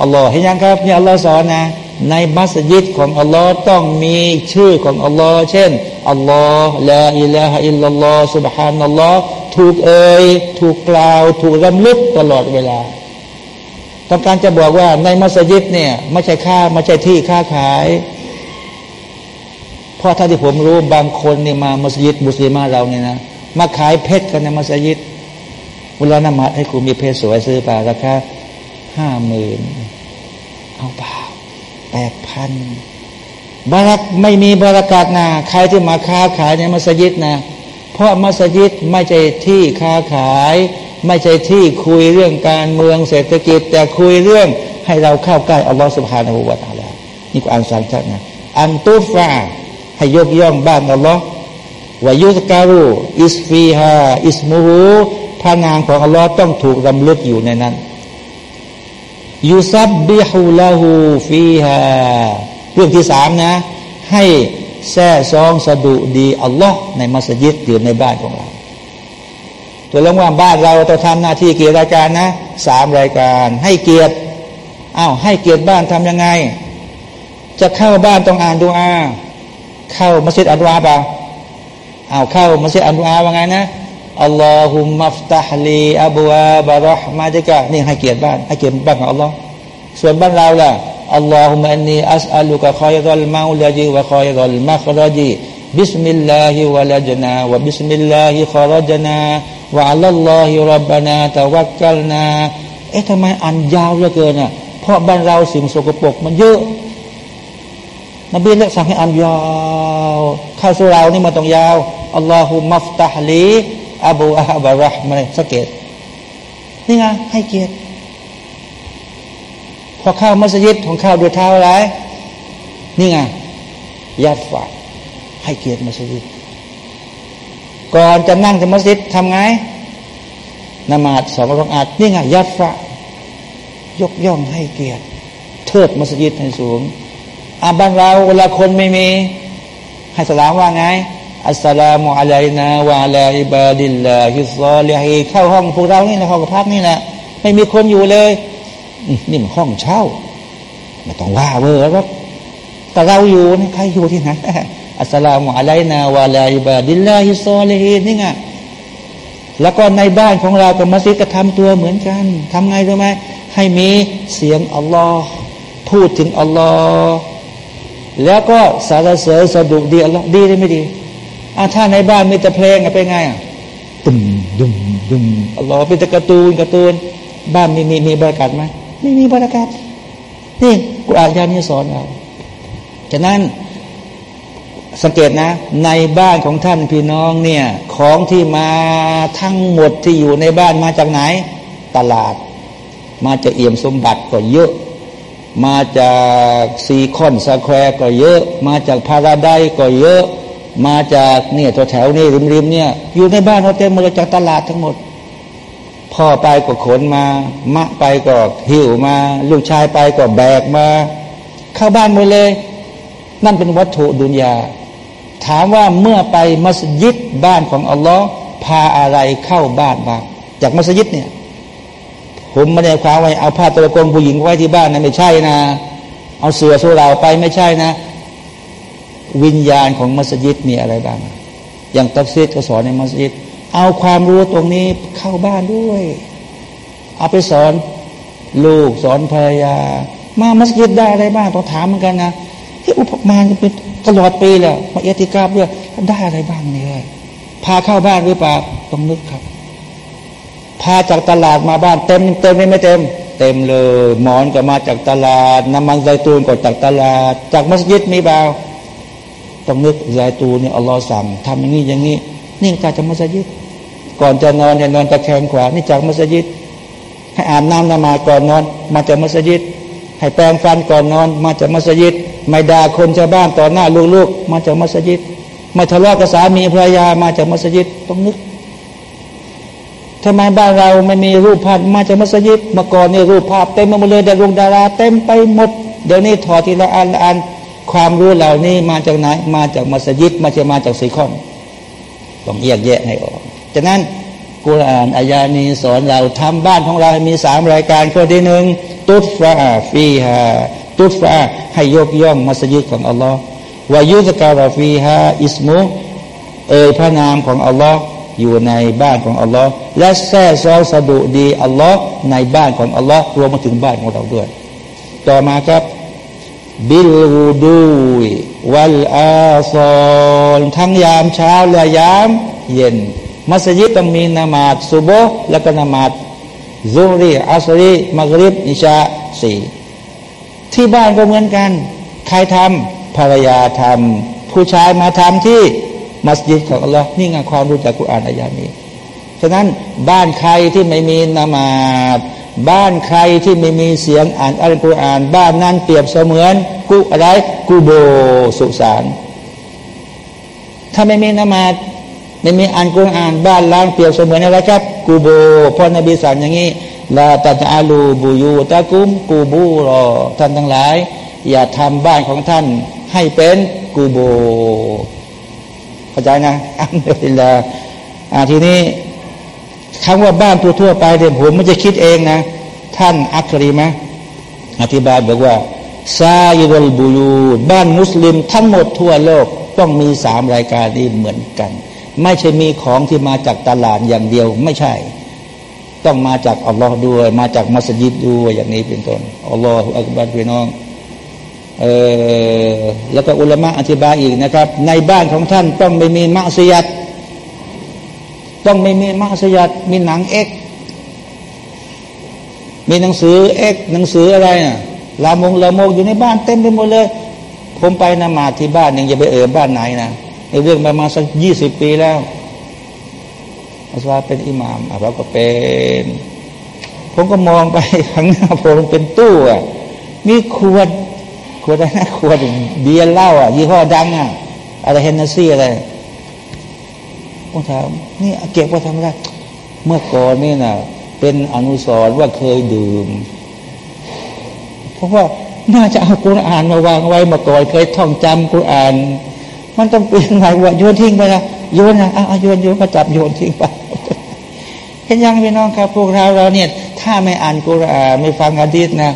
อัลลอฮ์เห็นยังครับเนี่ยอัลลอฮ์สอนนะ ในมัสยิดของอัลลอฮ์ต้องมีชื่อของอัลลอฮ์เช่นอัลลอฮ์ละอิละฮ์อิลลัลลอฮ์สุบฮานอัลลอฮ์ถูกเอ่ยถูกกล่าว ถูกลำลึกตลอดเวลา ต้องการจะบอกว่าในมัสยิดเนี่ยไม่ใช่ค่าไม่ใช่ที่ค้าขายเพราะถ้าที่ผมรู้บางคนเนี่ยมามัสยิดมุสลิมาเราเนี่ยนะมาขายเพชรกันในมัสยิดเวลานมาให้คุณมีเพชรสวยซื้อป่าราคาห้าหมื่นเอาเปล่าแปดพันบารักไม่มีบารักาศนาใครที่มาค้าขายในมัสยิดนะเพราะมัสยิดไม่ใช่ที่ค้าขาย ไม่ใช่ที่คุยเรื่องการเมืองเศรษฐกิจ แต่คุยเรื่องให้เราเข้าใกล้อัลลอฮฺสุบฮานาหูวาตาลานี่ก็อ่านสังชัดนะอันตุฟาให้ยกย่องบ้านอัลลอฮ์วายุสการูอิสฟีฮาอิสมูฮูพระนางของอัลลอฮ์ต้องถูกรำลึกอยู่ในนั้นยูซับบิฮูลาหูฟีฮาเรื่องที่สามนะ ให้แท้ซองสะดุดีอัลลอฮ์ในมัสยิดอยู่ในบ้านของเรา ตัวลงว่าบ้านเราต้องทำหน้าที่เกียรติรายการนะสามรายการ ให้เกียรติอ้าวให้เกียรติบ้านทำยังไง จะเข้าบ้านต้องอ่านดูอา เข้ามัสยิดอันวาเปล่าอ้าวเข้ามัสยิดอันวาว่าไงนะอัลลอฮุมัฟตาฮลีอับูอาบารอห์มาดิกะนี่ให้เกียรติบ้านให้เกียรติบ้านของอัลลอฮ์ส่วนบ้านเราล่ะاللهم إني أسألك خير المولج وخير المخرج بسم الله ولجنا وبسم الله خرجنا وعلى الله ربنا توكلنا เอ๊ะทำไมอ่านยาวเหลือเกินอะเพราะบ้านเราสิ่งสกปรกมันเยอะ นบีเลือกสั่งให้อ่านยาวเข้าสุเหร่านี่มันต้องยาวاللهم افتح لي أبواب رحمتكนี่ไงให้เกียรติพอเข้ามัสยิดของข้าวด้วยเท้าอะไรนี่ไงยัดฝาให้เกียรติมัสยิด ก่อนจะนั่งในมัสยิดทำไงนมาดสองรองอาจนี่ไงยัดฝายกย่องให้เกียรติ เทิดมัสยิดให้สูงอาบ้านเราเวลาคนไม่มี ให้สลามว่าไง อัสสลามุอะลัยนาวะลาอิบาดิลลาฮิซอลิฮีเข้าห้องพวกเรานี่นะห้องพักนี่นะไม่มีคนอยู่เลย นี่มันห้องเช่าไม่ต้องว่าเวอร์แล้วแต่เราอยู่นี่ใครอยู่ที่ไหน السلام علينا وعلى عباد الله الصالحين นี่ไงแล้วก็ในบ้านของเรากับมัสยิดก็ทำตัวเหมือนกันทำไงรู้ไหมให้มีเสียงอัลลอฮ์พูดถึงอัลลอฮ์แล้วก็สรรเสริญสดุดีอัลลอฮ์ดีหรือไม่ดีอ่าถ้าในบ้านมีแต่เพลงเป็นไงอะตึมดุมดุมอัลลอฮ์เป็นแต่การ์ตูนการ์ตูน บ้านมีมีมีบรารักัดไหมไม่มีบรารักัดนี่กุรอานยานี้สอนเราฉะนั้น สังเกตนะ ในบ้านของท่านพี่น้องเนี่ยของที่มาทั้งหมดที่อยู่ในบ้านมาจากไหน ตลาด มาจากเอี่ยมสมบัติก็เยอะ มาจากซีคอนสแควร์ก็เยอะ มาจากพาราไดก็เยอะ มาจากเนี่ยตัวแถวนี่ริมๆเนี่ยอยู่ในบ้านเราเต็มหมดจากตลาดทั้งหมด พ่อไปก็ขนมามะไปก็หิวมา ลูกชายไปก็แบกมา เข้าบ้านหมดเลย นั่นเป็นวัตถุดุนยา ถามว่าเมื่อไปมัสยิดบ้านของอัลลอฮ์พาอะไรเข้าบ้านบ้างจากมัสยิดเนี่ย ผมไม่ได้ความว่าเอาผ้าตะกงผู้หญิงไว้ที่บ้านนะไม่ใช่นะ เอาเสือสุราไปไม่ใช่นะ วิญญาณของมัสยิดมีอะไรบ้าง อย่างตัฟซีดก็สอนในมัสยิด เอาความรู้ตรงนี้เข้าบ้านด้วย เอาไปสอนลูกสอนภรรยา มามัสยิดได้อะไรบ้างต้องถามเหมือนกันนะที่อุปมาจะเป็น ตลอดปีแหละมาเอติกาด้วยได้อะไรบ้างเนี่ยพาเข้าบ้านหรือเปล่าต้องนึกครับ พาจากตลาดมาบ้านเต็มเต็มไม่เต็ม เต็มเลยหมอนก็มาจากตลาด น้ำมันไซตูนก็จากตลาด จากมัสยิดมีเปล่าต้องนึกยายตูนเนี่ยอัลลอฮ์สั่งทำอย่างนี้อย่างนี้ นี่จากมัสยิด ก่อนจะนอนเนี่ยนอนตะแคงขวานี่จากมัสยิด ให้อานน้ำนมาก่อนนอน มาจากมัสยิดให้แปรงฟันก่อนนอน มาจากมัสยิด ไม่ด่าคนชาวบ้านต่อหน้าลูกๆ มาจากมัสยิดไม่ทะเลาะกับสามีภรรยามาจากมัสยิดต้องนึกทำไมบ้านเราไม่มีรูปภาพมาจากมัสยิดเมื่อก่อนนี่รูปภาพเต็มไปหมดเลยดารงดาราเต็มไปหมด เดี๋ยวนี้ถอดทีละอันละอันความรู้เหล่านี้มาจากไหน มาจากมัสยิดมาจะมาจากสีคอนต้องแยกแยะให้ออกจากนั้นกุรอานอายานีสอนเราทำบ้านของเราให้มีสามรายการข้อที่หนึ่งตุตฟาฟีฮา ตุฟาให้ยกย่องมัสยิดของอัลลอฮ์วายุสการาฟีฮาอิสมุเอยพระนามของอัลลอฮ์อยู่ในบ้านของอัลลอฮ์และแท้ซอสะดุดีอัลลอฮ์ในบ้านของอัลลอฮ์รวมมาถึงบ้านของเราด้วย ต่อมาครับ บิลวูดูวัลอาซอนทั้งยามเช้าและยาม เย็น มัสยิดต้องมีนามาดซุโบและก็นามาดซุรีอัสรีมักริบอิชาสี่ ที่บ้านก็เหมือนกัน ใครทำภรรยาทำผู้ชายมาทำที่มัสยิดของอัลลอฮ์นี่ไงความรู้จากกุรอานอายานี้ฉะนั้นบ้านใครที่ไม่มีนามาดบ้านใครที่ไม่มีเสียงอ่านอัลกุรอาน บ้านนั้นเปรียบเสมือนกุอะไรกูโบสุสานถ้าไม่มีนามาดไม่มีอ่านกุรอาน บ้านล้างเปรียบเสมือนอะไรครับกูโบพ่อนบีสั่งอย่างนี้ ลาตาจาลูบูยูตะกุมกูบูรอท่านทั้งหลาย อย่าทำบ้านของท่านให้เป็นกูโบเข้าใจนะอัลลอฮฺอ่าทีนี้คำว่าบ้านทั่วไปเดี๋ยวผมไม่จะคิดเองนะ ท่านอัครีมะอธิบายบอกว่าซาอิรลบูยูบ้านมุสลิมทั้งหมดทั่วโลกต้องมีสามรายการนี้เหมือนกัน ไม่ใช่มีของที่มาจากตลาดอย่างเดียวไม่ใช่ ต้องมาจากอัลลอฮ์ด้วย มาจากมัสยิดด้วยอย่างนี้เป็นต้นอัลลอฮฺอักบัรพี่น้องเออแล้วก็อุลามะอธิบายอีกนะครับ ในบ้านของท่านต้องไม่มีมัสยิดต้องไม่มีมัสยิดมีหนังเอ็กมีหนังสือเอ็กหนังสืออะไรน่ะลามงลามงอยู่ในบ้านเต็มไปหมดเลย ผมไปนมาที่บ้านยังจะไปเอ่ยบ้านไหนนะในเรื่องมามาสักยี่สิบปีแล้ว อาสวาเป็นอิหมามเราก็เป็น ผมก็มองไปข้างหน้าผมเป็นตู้อะมีขวดขวดอะไรนะขวดเบียร์เหล้าอะยี่ห้อดังอะอะไรเฮนนซี่อะไรผมถามนี่เก็บไว้ทำอะไรเมื่อก่อนนี่นะเป็นอนุสรณ์ว่าเคยดื่ม เพราะว่าน่าจะเอากุรอานมาวางไว้มาก่อนเคยท่องจำกุรอาน มันต้องเปลี่ยนใหม่ว่าโยนทิ้งไปนะ โยนอย่างเอาโยนโยนก็จับโยนทิ้งไปเห็นยังพี่น้องครับ พวกเราเราเนี่ย ถ้าไม่อ่านกุรอานไม่ฟังอะดีษนะ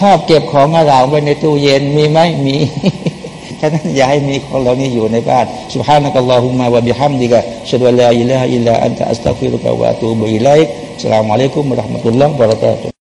ชอบเก็บของเราไว้ในตู้เย็นมีไหมมีฉะนั้นอย่าให้มีของเรานี่อยู่ในบ้านสุภาพนักอัลลอฮุมาวะบิฮัมดีกะชดวลาอิลลาอิลลาอันตะอัสตัฟิรุกะวะตูบุอิไลสลามุอะลัยกุมะราะห์มะตุลลอฮ์บาราะกาตุ